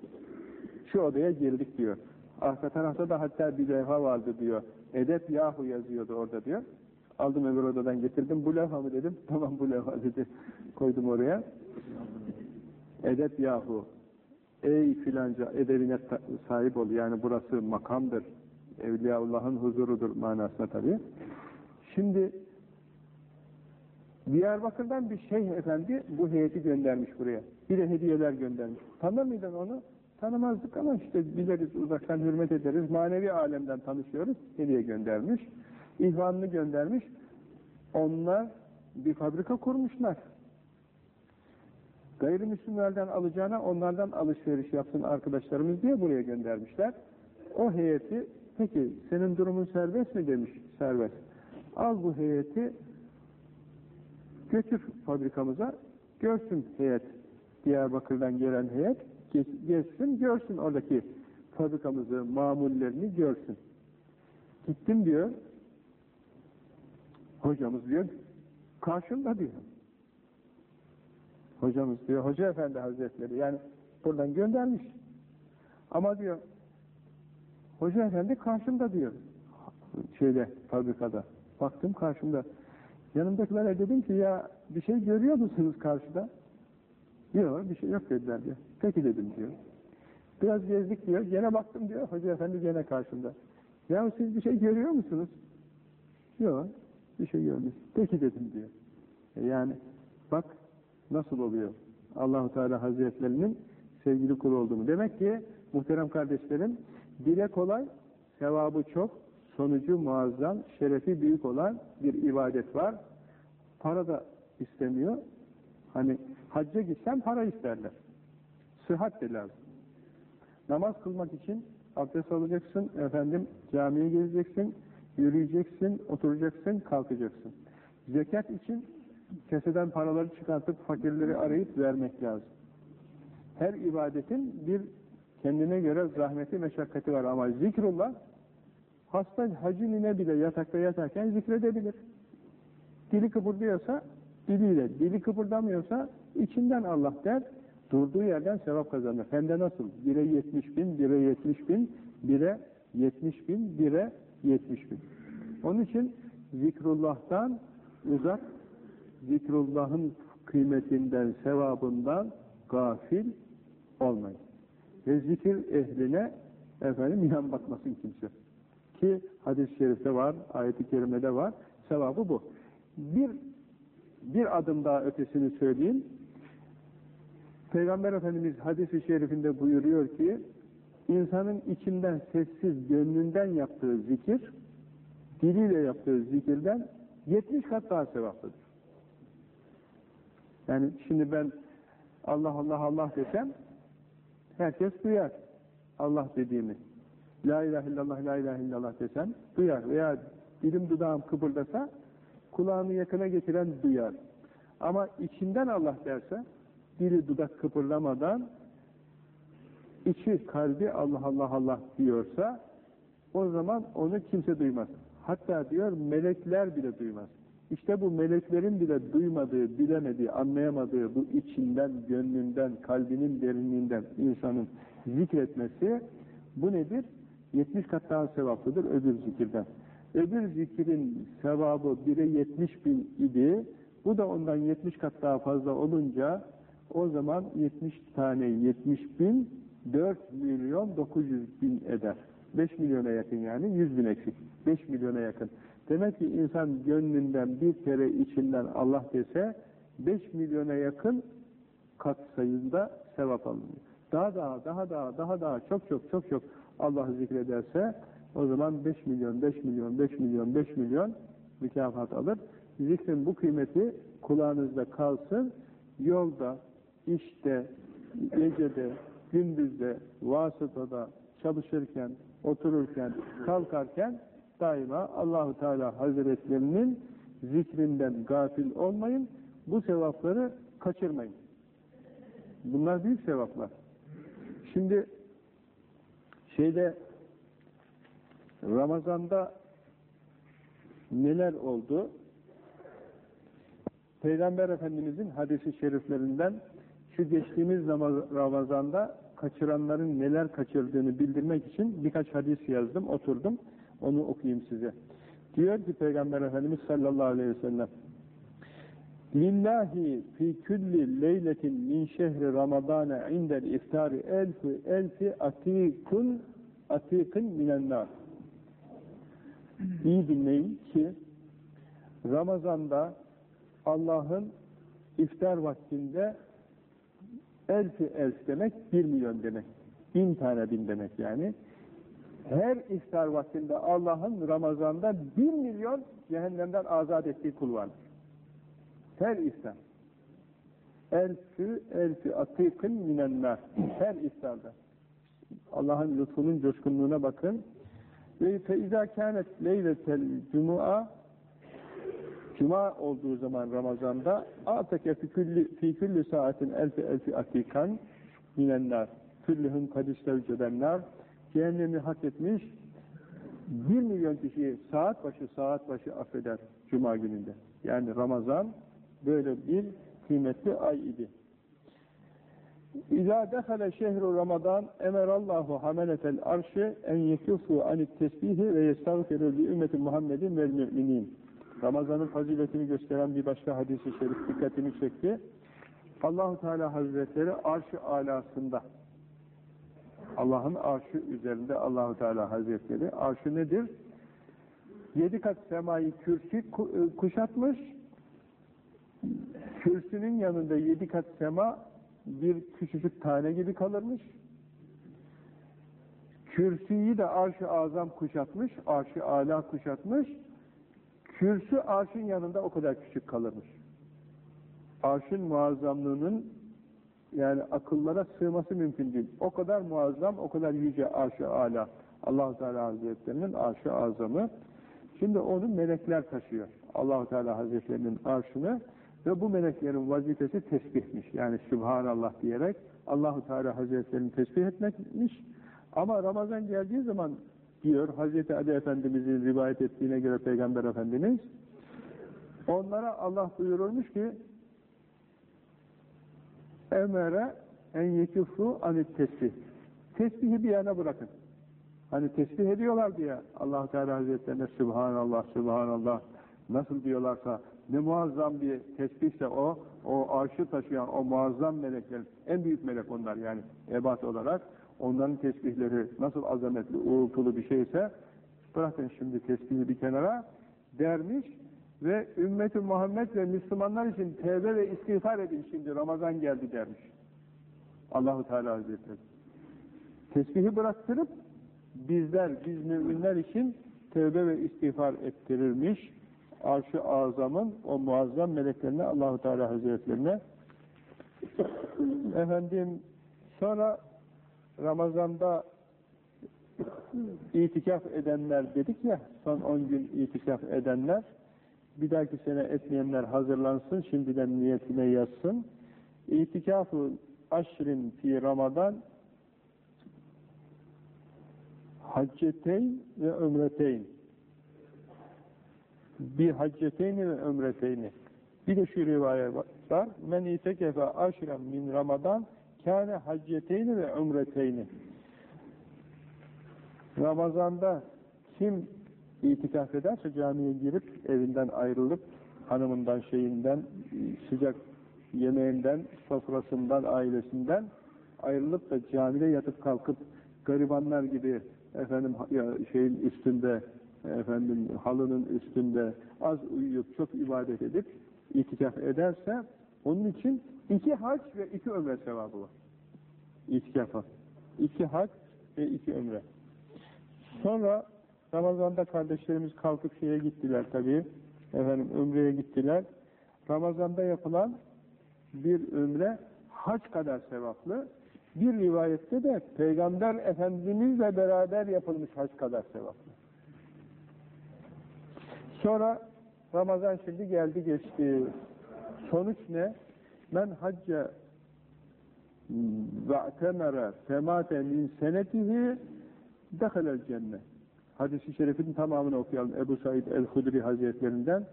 Şu odaya girdik diyor. Arka tarafta da hatta bir levha vardı diyor. Edep Yahu yazıyordu orada diyor. Aldım öbür odadan getirdim. Bu levha mı dedim. (laughs) Tamam bu levha dedi. Koydum oraya. Edep Yahu. Ey filanca edebine sahip ol. Yani burası makamdır. Evliyaullah'ın huzurudur manasına tabi. Şimdi Diyarbakır'dan bir şeyh efendi bu heyeti göndermiş buraya. Bir de hediyeler göndermiş. Tanır mıydın onu? Tanımazdık ama işte biliriz, uzaktan hürmet ederiz. Manevi alemden tanışıyoruz. Hediye göndermiş. İhvanını göndermiş. Onlar bir fabrika kurmuşlar. Gayrimüslimlerden alacağına onlardan alışveriş yapsın arkadaşlarımız diye buraya göndermişler. O heyeti, peki senin durumun serbest mi demiş, serbest. Al bu heyeti, götür fabrikamıza, görsün heyet, Diyarbakır'dan gelen heyet, geçsin, görsün oradaki fabrikamızı, mamullerini görsün. Gittim diyor, hocamız diyor, karşında diyor. Hocamız diyor, Hoca Efendi Hazretleri, yani buradan göndermiş. Ama diyor, Hoca Efendi karşımda diyor, şeyde, fabrikada. Baktım karşımda. Yanımdakilere dedim ki, ya bir şey görüyor musunuz karşıda? Yok, bir şey yok dediler diyor. Peki dedim diyor. Biraz gezdik diyor, gene baktım diyor, Hoca Efendi gene karşımda. Ya siz bir şey görüyor musunuz? Yok, bir şey görmüyoruz. Peki dedim diyor. E yani, bak, nasıl oluyor? Allahu Teala Hazretlerinin sevgili kulu olduğunu. Demek ki muhterem kardeşlerim dile kolay, sevabı çok, sonucu muazzam, şerefi büyük olan bir ibadet var. Para da istemiyor. Hani hacca gitsen para isterler. Sıhhat de lazım. Namaz kılmak için abdest alacaksın, efendim camiye geleceksin, yürüyeceksin, oturacaksın, kalkacaksın. Zekat için keseden paraları çıkartıp fakirleri arayıp vermek lazım. Her ibadetin bir kendine göre zahmeti, meşakkati var ama zikrullah hasta hacimine bile yatakta yatarken zikredebilir. Dili kıpırdıyorsa diliyle, dili kıpırdamıyorsa içinden Allah der, durduğu yerden sevap kazanır. Hem de nasıl? Bire yetmiş bin, bire yetmiş bin, bire yetmiş bin, bire yetmiş bin. Onun için zikrullah'tan uzak, zikrullah'ın kıymetinden, sevabından gafil olmayın. Ve zikir ehline efendim yan bakmasın kimse. Ki hadis-i şerifte var, ayet-i kerimede var, sevabı bu. Bir, bir adım daha ötesini söyleyeyim. Peygamber Efendimiz hadis-i şerifinde buyuruyor ki, insanın içinden sessiz, gönlünden yaptığı zikir, diliyle yaptığı zikirden 70 kat daha sevaplıdır. Yani şimdi ben Allah Allah Allah desem, herkes duyar Allah dediğimi. La ilahe illallah, la ilahe illallah desem duyar. Veya dilim dudağım kıpırdasa kulağını yakına getiren duyar. Ama içinden Allah derse dili dudak kıpırlamadan içi kalbi Allah Allah Allah diyorsa o zaman onu kimse duymaz. Hatta diyor melekler bile duymaz. İşte bu meleklerin bile duymadığı, bilemediği, anlayamadığı bu içinden, gönlünden, kalbinin derinliğinden insanın zikretmesi bu nedir? 70 kat daha sevaplıdır öbür zikirden. Öbür zikirin sevabı 1'e 70 bin idi. Bu da ondan 70 kat daha fazla olunca o zaman 70 tane 70 bin 4 milyon 900 bin eder. 5 milyona yakın yani 100 bin eksik. 5 milyona yakın. Demek ki insan gönlünden bir kere içinden Allah dese 5 milyona yakın kat sayında sevap alınıyor. Daha daha daha daha daha daha çok çok çok çok Allah'ı zikrederse o zaman 5 milyon 5 milyon 5 milyon 5 milyon mükafat alır. Zikrin bu kıymeti kulağınızda kalsın. Yolda, işte, gecede, gündüzde, vasıtada, çalışırken, otururken, kalkarken daima Allahu Teala Hazretlerinin zikrinden gafil olmayın. Bu sevapları kaçırmayın. Bunlar büyük sevaplar. Şimdi şeyde Ramazan'da neler oldu? Peygamber Efendimizin hadisi şeriflerinden şu geçtiğimiz Ramazan'da kaçıranların neler kaçırdığını bildirmek için birkaç hadis yazdım, oturdum. Onu okuyayım size. Diyor ki Peygamber Efendimiz sallallahu aleyhi ve sellem Lillahi fi kulli leyletin min şehri Ramazana indel iftari elfi elfi atikun atikun minennar. İyi dinleyin ki Ramazan'da Allah'ın iftar vaktinde elfi elf demek bir milyon demek. Bin tane bin demek yani. Her iftar vaktinde Allah'ın Ramazan'da bir milyon cehennemden azat ettiği kul vardır. Her iftar. Elfü elfü atikın minenler. Her iftarda. Allah'ın lütfunun coşkunluğuna bakın. Ve feiza kânet leyletel cumua Cuma olduğu zaman Ramazan'da atake fi külli saatin elfi elfi atikan minenler. Küllühün kadistevcedenler. Cehennemi hak etmiş bir milyon kişiyi saat başı saat başı affeder Cuma gününde. Yani Ramazan böyle bir kıymetli ay idi. İzâ dehale şehru Ramazan emerallahu hameletel arşı en yekufu anit tesbihi ve yestağfiru li ümmeti Muhammedin vel müminin. Ramazan'ın faziletini gösteren bir başka hadisi şerif dikkatini çekti. Allahu Teala Hazretleri arş-ı alasında Allah'ın arşı üzerinde Allahu Teala Hazretleri arşı nedir? Yedi kat semayı kürsi kuşatmış kürsünün yanında yedi kat sema bir küçücük tane gibi kalırmış. Kürsüyü de arş-ı azam kuşatmış, arş-ı ala kuşatmış. Kürsü arşın yanında o kadar küçük kalırmış. arşın muazzamlığının yani akıllara sığması mümkün değil. O kadar muazzam, o kadar yüce arş-ı ala. allah Teala Hazretlerinin arş-ı azamı. Şimdi onu melekler taşıyor. allah Teala Hazretlerinin arşını ve bu meleklerin vazifesi tesbihmiş. Yani Sübhanallah diyerek Allahu Teala Hazretlerini tesbih etmekmiş. Ama Ramazan geldiği zaman diyor Hazreti Ali Efendimiz'in rivayet ettiğine göre Peygamber Efendimiz onlara Allah buyururmuş ki emere en yekufru anit tesbih. Tesbihi bir yana bırakın. Hani tesbih ediyorlar diye allah Teala Hazretlerine Subhanallah, Subhanallah nasıl diyorlarsa ne muazzam bir tesbihse o, o arşı taşıyan o muazzam melekler, en büyük melek onlar yani ebat olarak, onların tesbihleri nasıl azametli, uğultulu bir şeyse, bırakın şimdi tesbihi bir kenara, dermiş ve ümmeti Muhammed ve Müslümanlar için tevbe ve istiğfar edin şimdi Ramazan geldi dermiş. Allahu Teala Hazretleri. Tesbihi bıraktırıp bizler, biz müminler için tevbe ve istiğfar ettirirmiş. Arş-ı azamın o muazzam meleklerine Allahu Teala Hazretlerine (coughs) efendim sonra Ramazan'da itikaf edenler dedik ya son 10 gün itikaf edenler bir dahaki sene etmeyenler hazırlansın şimdiden niyetine yazsın. İtikafı aşrin fi Ramazan hacceteyn ve ömreteyn. Bir hacceteyni ve ömreteyni. Bir de şu rivayet var. Men itekefe aşren min Ramazan kâne hacceteyni ve ömreteyni. Ramazan'da kim itikaf ederse camiye girip evinden ayrılıp hanımından şeyinden sıcak yemeğinden sofrasından ailesinden ayrılıp da camide yatıp kalkıp garibanlar gibi efendim şeyin üstünde efendim halının üstünde az uyuyup çok ibadet edip itikaf ederse onun için iki hac ve iki ömre sevabı var. İtikafa. İki hac ve iki ömre. Sonra Ramazan'da kardeşlerimiz kalkıp şeye gittiler tabii. Efendim ömreye gittiler. Ramazan'da yapılan bir ömre hac kadar sevaplı. Bir rivayette de Peygamber Efendimizle beraber yapılmış hac kadar sevaplı. Sonra Ramazan şimdi geldi geçti. Sonuç ne? Men hacca ve temere semate min senetihi dehalel cennet. Hadis-i şerifin tamamını okuyalım Ebu Said el-Hudri Hazretlerinden.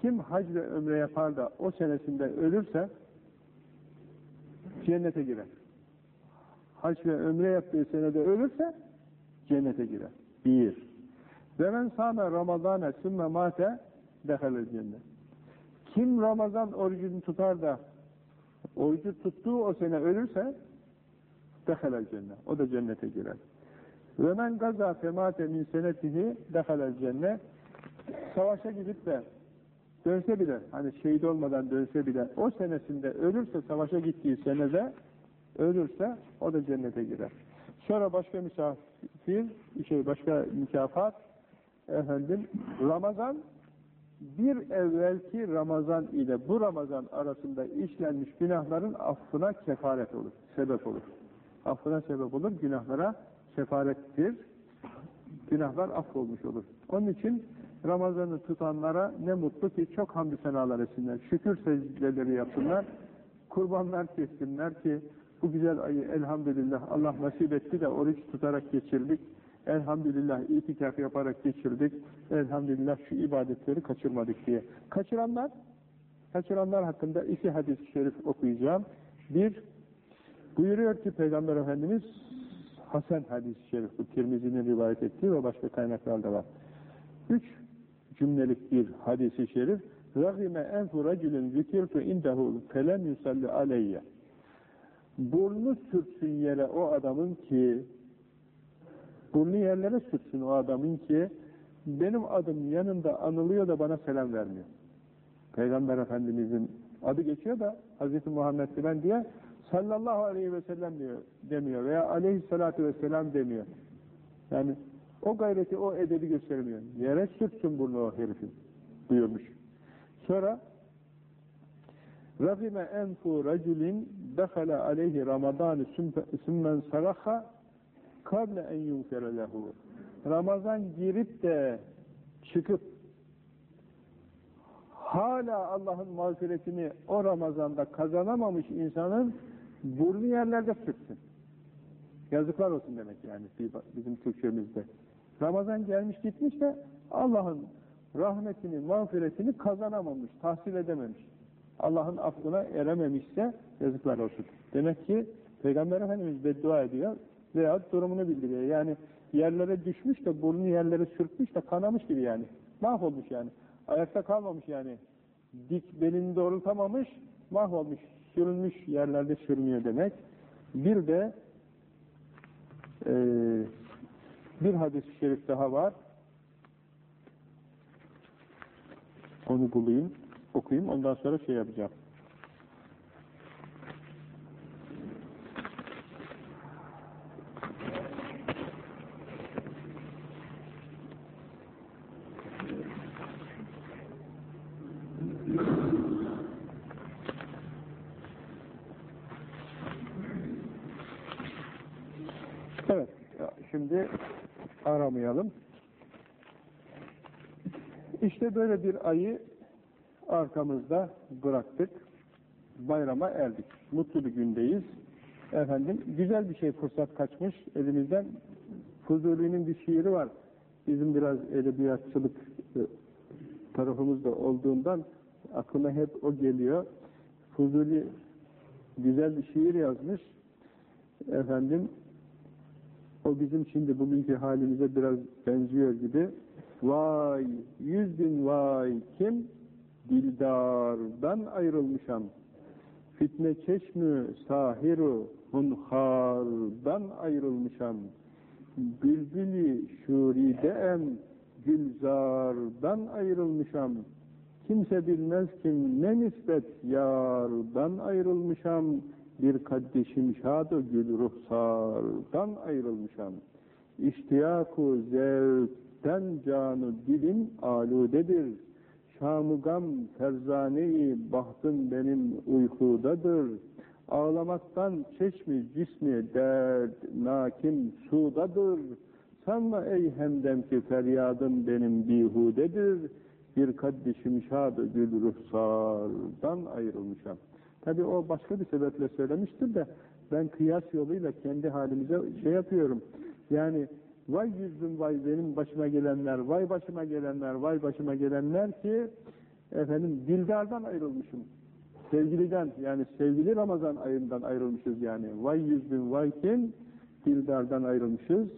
Kim hac ve ömre yapar da o senesinde ölürse cennete girer. Hac ve ömre yaptığı senede ölürse cennete girer. Bir. Ve men sâme ramazâne sümme mâte dehalel cennet. Kim Ramazan orucunu tutar da orucu tuttuğu o sene ölürse dehalel cennet. O da cennete girer. Ve men gaza femate min senetihi dehalel cennet. Savaşa gidip de dönse bile, hani şehit olmadan dönse bile, o senesinde ölürse, savaşa gittiği senede ölürse, o da cennete girer. Sonra başka misafir, şey başka mükafat, efendim, Ramazan, bir evvelki Ramazan ile bu Ramazan arasında işlenmiş günahların affına kefaret olur, sebep olur. Affına sebep olur, günahlara kefarettir. Günahlar affolmuş olur. Onun için Ramazan'ı tutanlara ne mutlu ki çok hamdü senalar etsinler. Şükür secdeleri yapsınlar. Kurbanlar kessinler ki bu güzel ayı elhamdülillah Allah nasip etti de oruç tutarak geçirdik. Elhamdülillah itikaf yaparak geçirdik. Elhamdülillah şu ibadetleri kaçırmadık diye. Kaçıranlar, kaçıranlar hakkında iki hadis-i şerif okuyacağım. Bir, buyuruyor ki Peygamber Efendimiz Hasan hadis-i şerif, bu Tirmizi'nin rivayet ettiği ve başka kaynaklarda var. Üç cümlelik bir hadisi şerif Rahime enfu racülün zikirtu indehu felem yusalli aleyye Burnu sürtsün yere o adamın ki burnu yerlere sürtsün o adamın ki benim adım yanında anılıyor da bana selam vermiyor. Peygamber Efendimizin adı geçiyor da Hz. Muhammed ben diye sallallahu aleyhi ve sellem diyor, demiyor veya aleyhissalatu vesselam demiyor. Yani o gayreti, o edebi göstermiyor. Yere sürtsün burnu o herifin buyurmuş. Sonra Ragime enfu raculin dekhala aleyhi ramadan sümmen saraha kable en yunfere lehu. Ramazan girip de çıkıp hala Allah'ın mağfiretini o Ramazan'da kazanamamış insanın burnu yerlerde sürtsün. Yazıklar olsun demek yani bizim Türkçemizde. Ramazan gelmiş gitmiş de Allah'ın rahmetini, mağfiretini kazanamamış, tahsil edememiş. Allah'ın affına erememişse yazıklar olsun. Demek ki Peygamber Efendimiz beddua ediyor veya durumunu bildiriyor. Yani yerlere düşmüş de burnu yerlere sürtmüş de kanamış gibi yani. Mahvolmuş yani. Ayakta kalmamış yani. Dik belini doğrultamamış, mahvolmuş, sürünmüş yerlerde sürünüyor demek. Bir de e, bir hadis-i şerif daha var. Onu bulayım, okuyayım. Ondan sonra şey yapacağım. Evet, şimdi aramayalım. İşte böyle bir ayı arkamızda bıraktık. Bayrama erdik. Mutlu bir gündeyiz. Efendim, güzel bir şey fırsat kaçmış elimizden. Fuzuli'nin bir şiiri var. Bizim biraz edebiyatçılık e, tarafımızda olduğundan aklıma hep o geliyor. Fuzuli güzel bir şiir yazmış. Efendim, o bizim şimdi bugünkü halimize biraz benziyor gibi. Vay, yüz bin vay kim? Dildardan ayrılmışam. Fitne çeşmü sahiru hunhardan ayrılmışam. Bülbülü şurideem gülzardan ayrılmışam. Kimse bilmez kim ne nispet yardan ayrılmışam. Bir kaddeşim şadı gül ruhsardan ayrılmışam. İştiyaku zevkten canı dilim aludedir. Şamı gam ferzane-i bahtın benim uykudadır. Ağlamaktan çeşmi cismi dert nakim sudadır. Sanma ey hemdem ki feryadım benim bihudedir. Bir kaddi şimşadı gül ruhsardan ayrılmışam. Tabi o başka bir sebeple söylemiştir de ben kıyas yoluyla kendi halimize şey yapıyorum. Yani vay yüzüm vay benim başıma gelenler, vay başıma gelenler, vay başıma gelenler ki efendim dildardan ayrılmışım. Sevgiliden yani sevgili Ramazan ayından ayrılmışız yani. Vay yüzüm vay kim? Dildardan ayrılmışız.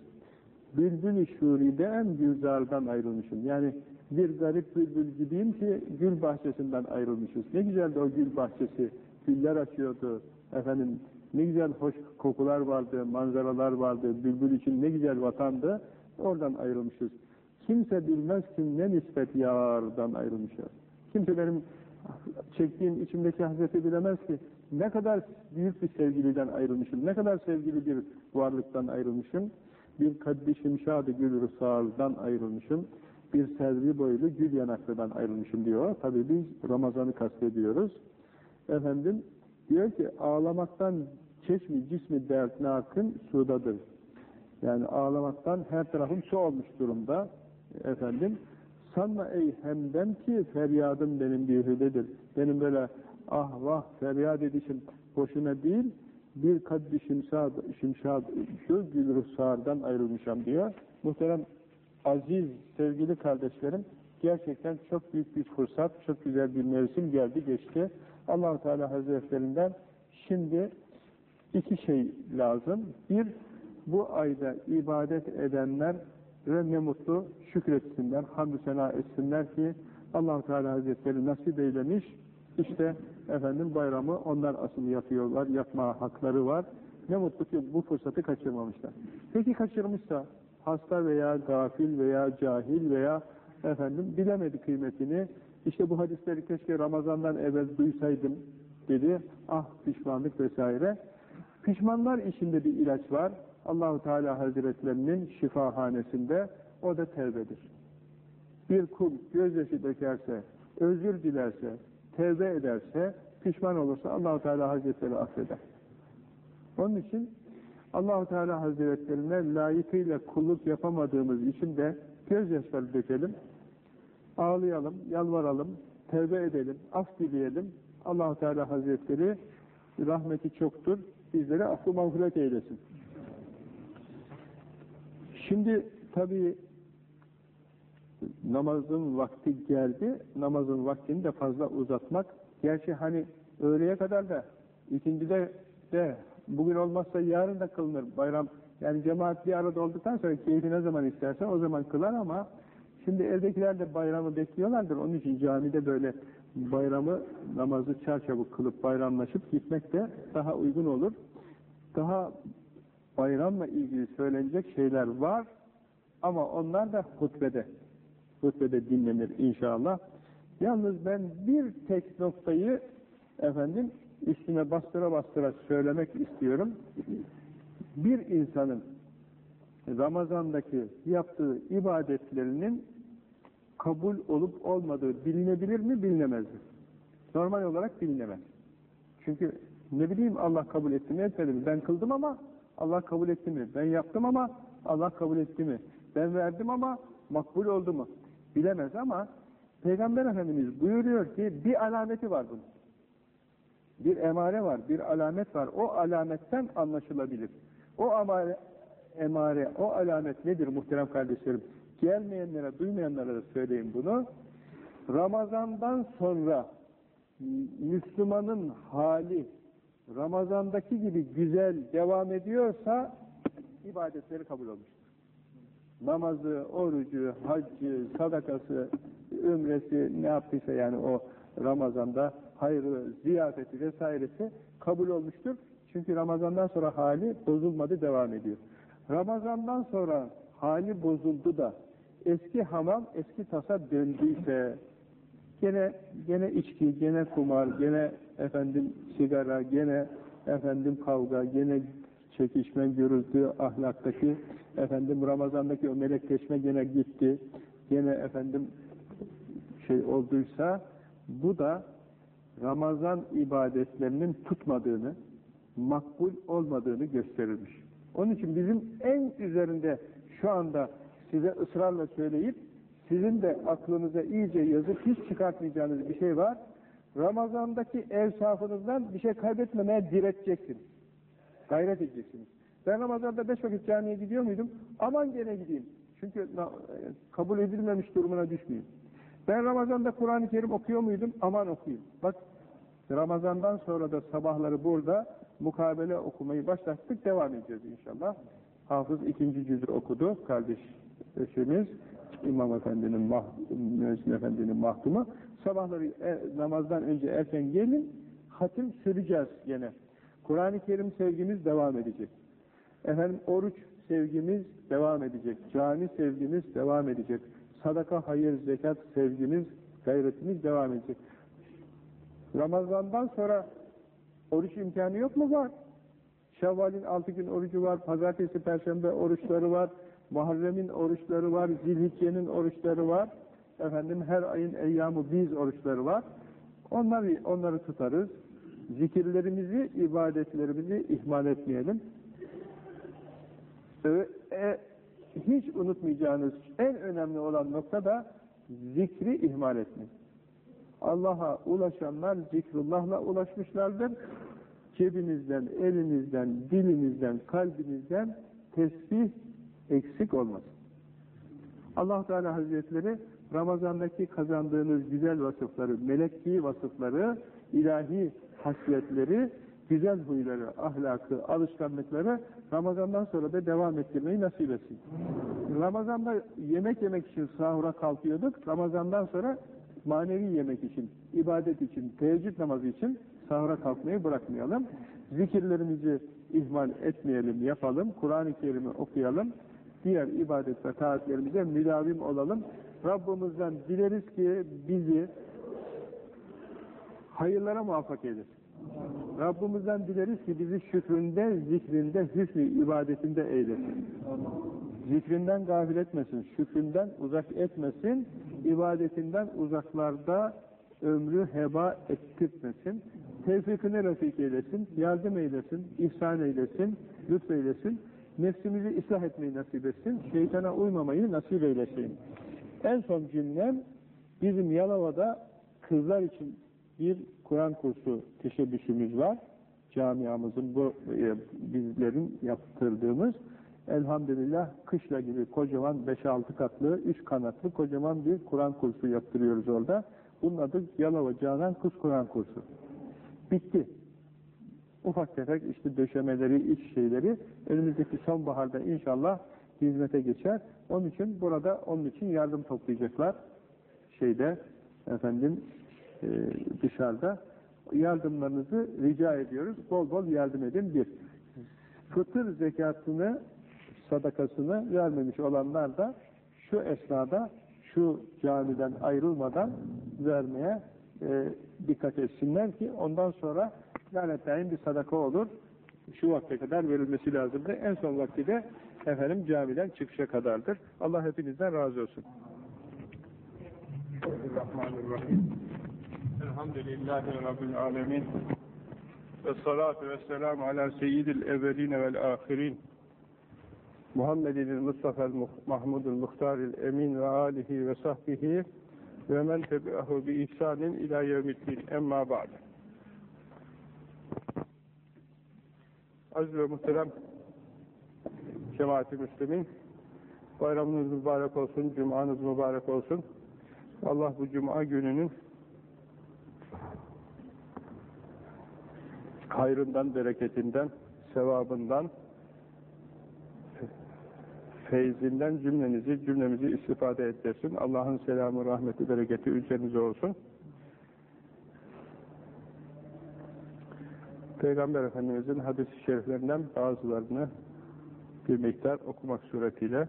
Bülbül-i şuriden gülzardan ayrılmışım. Yani bir garip bülbül gibiyim ki gül bahçesinden ayrılmışız. Ne güzeldi o gül bahçesi. Güller açıyordu. Efendim ne güzel hoş kokular vardı, manzaralar vardı. Bülbül için ne güzel vatandı. Oradan ayrılmışız. Kimse bilmez kim ne nispet yardan ayrılmışız. Kimse benim çektiğim içimdeki hasreti bilemez ki ne kadar büyük bir sevgiliden ayrılmışım, ne kadar sevgili bir varlıktan ayrılmışım, bir kaddi şimşadı gül rısardan ayrılmışım, bir servi boylu gül yanaklıdan ayrılmışım diyor. Tabi biz Ramazan'ı kastediyoruz. Efendim diyor ki ağlamaktan çeşmi cismi dert akın sudadır. Yani ağlamaktan her tarafım su olmuş durumda. Efendim sanma ey hemden ki feryadım benim bir hüdedir. Benim böyle ah vah feryat edişim boşuna değil bir kaddi şimşad, şimşad gül ruhsardan ayrılmışam diyor. Muhterem aziz, sevgili kardeşlerim, gerçekten çok büyük bir fırsat, çok güzel bir mevsim geldi, geçti. Allah Teala Hazretlerinden şimdi iki şey lazım. Bir, bu ayda ibadet edenler ve ne mutlu şükretsinler, hamdü sena etsinler ki allah Teala Hazretleri nasip eylemiş. İşte efendim bayramı onlar asıl yapıyorlar, yapma hakları var. Ne mutlu ki bu fırsatı kaçırmamışlar. Peki kaçırmışsa, hasta veya gafil veya cahil veya efendim bilemedi kıymetini. İşte bu hadisleri keşke Ramazan'dan evvel duysaydım dedi. Ah pişmanlık vesaire. Pişmanlar içinde bir ilaç var. Allahu Teala Hazretlerinin şifahanesinde o da tevbedir. Bir kul gözyaşı dökerse, özür dilerse, tevbe ederse, pişman olursa Allahu Teala Hazretleri affeder. Onun için Allahu Teala Hazretlerine layıkıyla kulluk yapamadığımız için de gözyaşları dökelim, ağlayalım, yalvaralım, tevbe edelim, af dileyelim. Allahu Teala Hazretleri rahmeti çoktur. Bizlere affı mağfiret eylesin. Şimdi tabii namazın vakti geldi. Namazın vaktini de fazla uzatmak. Gerçi hani öğleye kadar da ikindide de bugün olmazsa yarın da kılınır bayram. Yani cemaat bir arada olduktan sonra keyfi ne zaman isterse o zaman kılar ama şimdi evdekiler de bayramı bekliyorlardır. Onun için camide böyle bayramı namazı çarçabuk kılıp bayramlaşıp gitmek de daha uygun olur. Daha bayramla ilgili söylenecek şeyler var ama onlar da hutbede hutbede dinlenir inşallah. Yalnız ben bir tek noktayı efendim üstüne bastıra bastıra söylemek istiyorum. Bir insanın Ramazan'daki yaptığı ibadetlerinin kabul olup olmadığı bilinebilir mi, bilinemez mi? Normal olarak bilinemez. Çünkü ne bileyim Allah kabul etti mi etmedi mi? Ben kıldım ama Allah kabul etti mi? Ben yaptım ama Allah kabul etti mi? Ben verdim ama makbul oldu mu? Bilemez ama Peygamber Efendimiz buyuruyor ki bir alameti var bunun. Bir emare var, bir alamet var. O alametten anlaşılabilir. O amare, emare, o alamet nedir muhterem kardeşlerim? Gelmeyenlere, duymayanlara da söyleyeyim bunu. Ramazandan sonra Müslümanın hali Ramazandaki gibi güzel devam ediyorsa ibadetleri kabul olmuştur. Namazı, orucu, haccı, sadakası, ümresi ne yaptıysa yani o Ramazanda hayrı, ziyafeti vesairesi kabul olmuştur. Çünkü Ramazandan sonra hali bozulmadı, devam ediyor. Ramazandan sonra hali bozuldu da eski hamam, eski tasa döndüyse gene gene içki, gene kumar, gene efendim sigara, gene efendim kavga, gene çekişme, gürültü, ahlaktaki efendim Ramazan'daki o melekleşme gene gitti. Gene efendim şey olduysa bu da Ramazan ibadetlerinin tutmadığını, makbul olmadığını gösterirmiş. Onun için bizim en üzerinde şu anda size ısrarla söyleyip sizin de aklınıza iyice yazıp hiç çıkartmayacağınız bir şey var. Ramazandaki evsafınızdan bir şey kaybetmemeye direteceksiniz. Gayret edeceksiniz. Ben Ramazan'da beş vakit camiye gidiyor muydum? Aman gene gideyim. Çünkü kabul edilmemiş durumuna düşmeyeyim. Ben Ramazan'da Kur'an-ı Kerim okuyor muydum? Aman okuyayım. Bak Ramazan'dan sonra da sabahları burada mukabele okumayı başlattık. Devam edeceğiz inşallah. Hafız ikinci cüzü okudu kardeşimiz. İmam Efendi'nin mah Müezzin Efendi'nin mahkumu. Sabahları e, namazdan önce erken gelin, hatim süreceğiz gene. Kur'an-ı Kerim sevgimiz devam edecek. Efendim oruç sevgimiz devam edecek. Cami sevgimiz devam edecek. Sadaka, hayır, zekat sevgimiz, gayretimiz devam edecek. Ramazandan sonra oruç imkanı yok mu? Var. Şevval'in altı gün orucu var, pazartesi, perşembe oruçları var, Muharrem'in oruçları var, Zilhicce'nin oruçları var, efendim her ayın eyyamı biz oruçları var. Onları, onları tutarız. Zikirlerimizi, ibadetlerimizi ihmal etmeyelim. Ee, e, hiç unutmayacağınız en önemli olan nokta da zikri ihmal etmek. Allah'a ulaşanlar zikrullahla ulaşmışlardır. Cebinizden, elinizden, dilinizden, kalbinizden tesbih eksik olmasın. allah Teala Hazretleri Ramazan'daki kazandığınız güzel vasıfları, melekki vasıfları, ilahi hasletleri, güzel huyları, ahlakı, alışkanlıkları Ramazan'dan sonra da devam ettirmeyi nasip etsin. Ramazan'da yemek yemek için sahura kalkıyorduk. Ramazan'dan sonra manevi yemek için, ibadet için, teheccüd namazı için sahura kalkmayı bırakmayalım. Zikirlerimizi ihmal etmeyelim, yapalım. Kur'an-ı Kerim'i okuyalım. Diğer ibadet ve taatlerimize müdavim olalım. Rabbimizden dileriz ki bizi hayırlara muvaffak eylesin. Rabbimizden dileriz ki bizi şükründe, zikrinde, hüsnü ibadetinde eylesin. Zikrinden gafil etmesin, şükründen uzak etmesin, ibadetinden uzaklarda ömrü heba ettirmesin. tevfikine refik eylesin, yardım eylesin, ihsan eylesin, lütfeylesin, nefsimizi ıslah etmeyi nasip etsin, şeytana uymamayı nasip eylesin. En son cümlem, bizim Yalova'da kızlar için bir Kur'an kursu teşebbüsümüz var. Camiamızın bu e, bizlerin yaptırdığımız elhamdülillah kışla gibi kocaman 5-6 katlı, 3 kanatlı kocaman bir Kur'an kursu yaptırıyoruz orada. Bunun adı Yalova Canan Kız Kur'an kursu. Bitti. Ufak tefek işte döşemeleri, iç şeyleri önümüzdeki sonbaharda inşallah hizmete geçer. Onun için burada onun için yardım toplayacaklar. Şeyde efendim e, dışarıda yardımlarınızı rica ediyoruz. Bol bol yardım edin. Bir, fıtır zekatını, sadakasını vermemiş olanlar da şu esnada, şu camiden ayrılmadan vermeye e, dikkat etsinler ki ondan sonra lanetlerin bir sadaka olur. Şu vakte kadar verilmesi lazımdı. En son vakti de efendim camiden çıkışa kadardır. Allah hepinizden razı olsun. Elhamdülillahi Rabbil alemin. Ve salatu ve selamu ala seyyidil evveline vel ahirin. Muhammedin Mustafa Mahmudul Muhtaril Emin ve alihi ve sahbihi ve men tebi'ahu bi ihsanin ila yevmiddin emma ba'd. Aziz ve muhterem cemaati müslümin bayramınız mübarek olsun, cumanız mübarek olsun. Allah bu cuma gününün hayrından, bereketinden, sevabından, feyzinden cümlenizi, cümlemizi istifade ettirsin. Allah'ın selamı, rahmeti, bereketi üzerinize olsun. Peygamber Efendimiz'in hadis-i şeriflerinden bazılarını bir miktar okumak suretiyle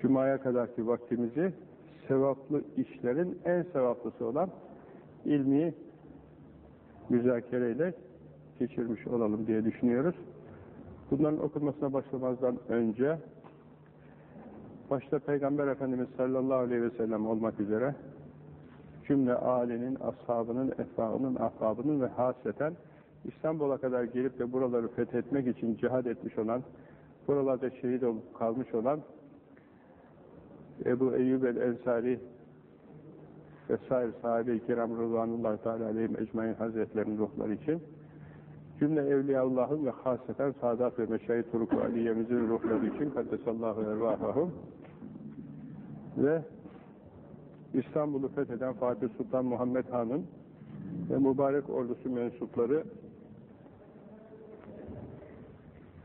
Cuma'ya kadarki vaktimizi sevaplı işlerin en sevaplısı olan ilmi müzakereyle geçirmiş olalım diye düşünüyoruz. Bunların okunmasına başlamazdan önce başta Peygamber Efendimiz sallallahu aleyhi ve sellem olmak üzere cümle âlinin, ashabının, efrağının, ahbabının ve hasreten İstanbul'a kadar gelip de buraları fethetmek için cihad etmiş olan, buralarda şehit olup kalmış olan Ebu Eyyub el-Ensari vesaire sahabe-i kiram rızvanullah teala aleyhim ecmain hazretlerinin ruhları için cümle Evliyaullah'ın ve hasreten Sadat ve Meşayit Turuk Aliye'mizin ruhları için kaddesallahu ervahahum ve İstanbul'u fetheden Fatih Sultan Muhammed Han'ın ve mübarek ordusu mensupları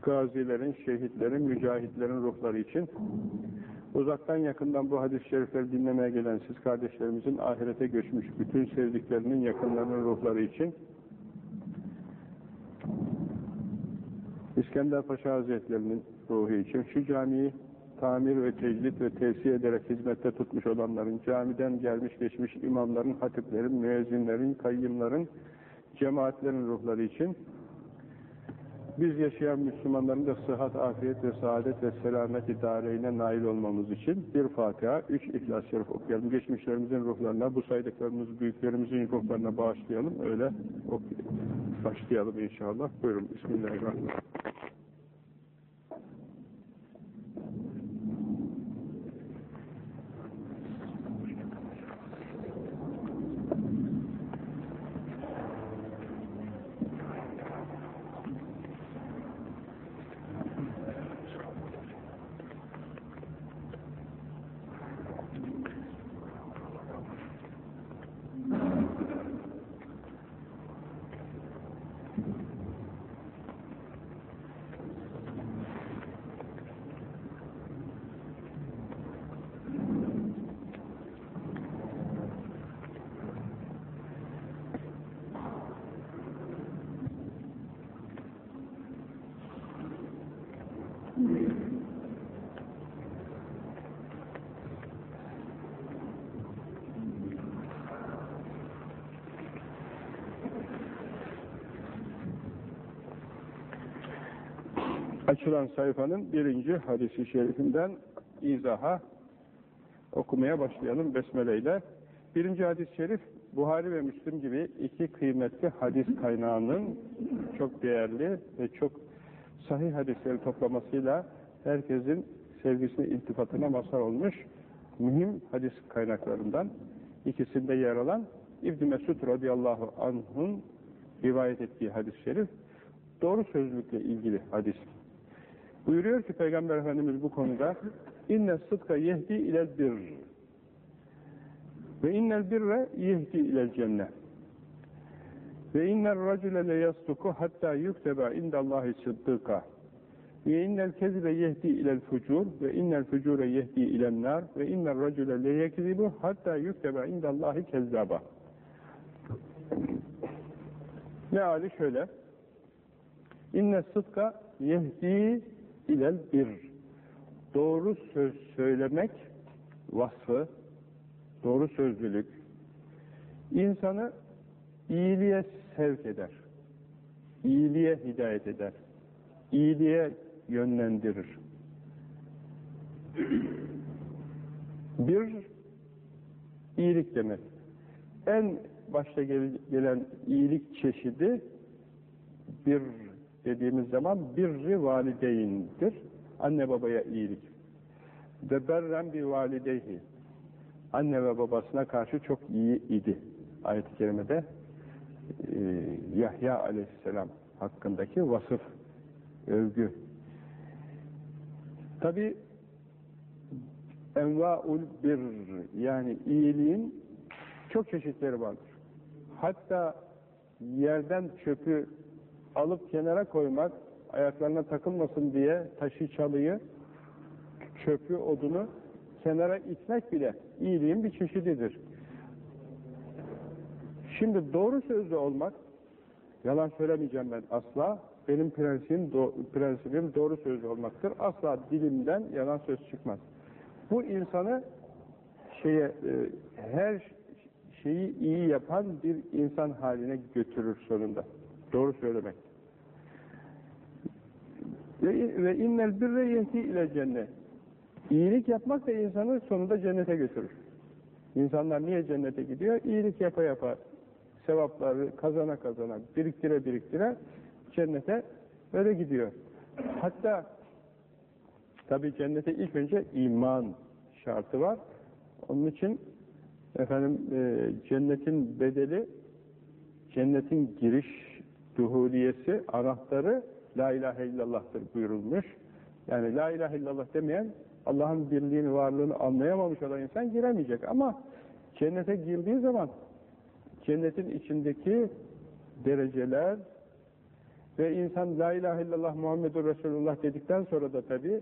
gazilerin, şehitlerin, mücahitlerin ruhları için uzaktan yakından bu hadis-i şerifleri dinlemeye gelen siz kardeşlerimizin ahirete göçmüş bütün sevdiklerinin, yakınlarının ruhları için İskender Paşa Hazretlerinin ruhu için şu camiyi tamir ve tecdit ve tevsiye ederek hizmette tutmuş olanların, camiden gelmiş geçmiş imamların, hatiplerin, müezzinlerin, kayyımların, cemaatlerin ruhları için biz yaşayan Müslümanların da sıhhat, afiyet ve saadet ve selamet idareine nail olmamız için bir Fatiha, üç İhlas-ı Şerif okuyalım. Geçmişlerimizin ruhlarına, bu saydıklarımız büyüklerimizin ruhlarına bağışlayalım. Öyle başlayalım inşallah. Buyurun. Bismillahirrahmanirrahim. Açılan sayfanın birinci hadisi şerifinden izaha okumaya başlayalım Besmele ile. Birinci hadis-i şerif Buhari ve Müslim gibi iki kıymetli hadis kaynağının çok değerli ve çok sahih hadisleri toplamasıyla herkesin sevgisine, iltifatına mazhar olmuş mühim hadis kaynaklarından ikisinde yer alan İbn Mesud radıyallahu anh'ın rivayet ettiği hadis-i şerif doğru sözlükle ilgili hadis. Buyuruyor ki Peygamber Efendimiz bu konuda inne sıdka yehdi ilel bir ve innel birre yehdi ilel cennet. Ve innel racule le yastuku hatta yukteba indallahi sıddıka. Ve innel kezibe yehdi ilel fucur ve innel fucure yehdi ilen nar. Ve innel racule le yekzibu hatta yukteba indallahi kezzaba. Meali şöyle. İnne sıdka yehdi ilel bir Doğru söz söylemek vasfı, doğru sözlülük insanı iyiliğe sevk eder. İyiliğe hidayet eder. İyiliğe yönlendirir. Bir, iyilik demek. En başta gelen iyilik çeşidi bir dediğimiz zaman birri valideyindir. Anne babaya iyilik. Ve berren bir valideyhi. Anne ve babasına karşı çok iyi idi. Ayet-i kerimede e, Yahya aleyhisselam hakkındaki vasıf, övgü. Tabi enva'ul bir yani iyiliğin çok çeşitleri vardır. Hatta yerden çöpü alıp kenara koymak, ayaklarına takılmasın diye taşı çalıyı, çöpü, odunu kenara itmek bile iyiliğin bir çeşididir. Şimdi doğru sözlü olmak, yalan söylemeyeceğim ben asla, benim prensibim, do, prensibim doğru sözlü olmaktır. Asla dilimden yalan söz çıkmaz. Bu insanı şeye, e, her şeyi iyi yapan bir insan haline götürür sonunda. Doğru söylemek. Ve, innel birre yehdi ile cennet. İyilik yapmak da insanı sonunda cennete götürür. İnsanlar niye cennete gidiyor? İyilik yapa yapa, sevapları kazana kazana, biriktire biriktire cennete öyle gidiyor. Hatta tabi cennete ilk önce iman şartı var. Onun için efendim e, cennetin bedeli cennetin giriş duhuliyesi, anahtarı La ilahe illallah'tır buyurulmuş. Yani la ilahe illallah demeyen Allah'ın birliğini, varlığını anlayamamış olan insan giremeyecek. Ama cennete girdiği zaman cennetin içindeki dereceler ve insan la ilahe illallah Muhammedur Resulullah dedikten sonra da tabi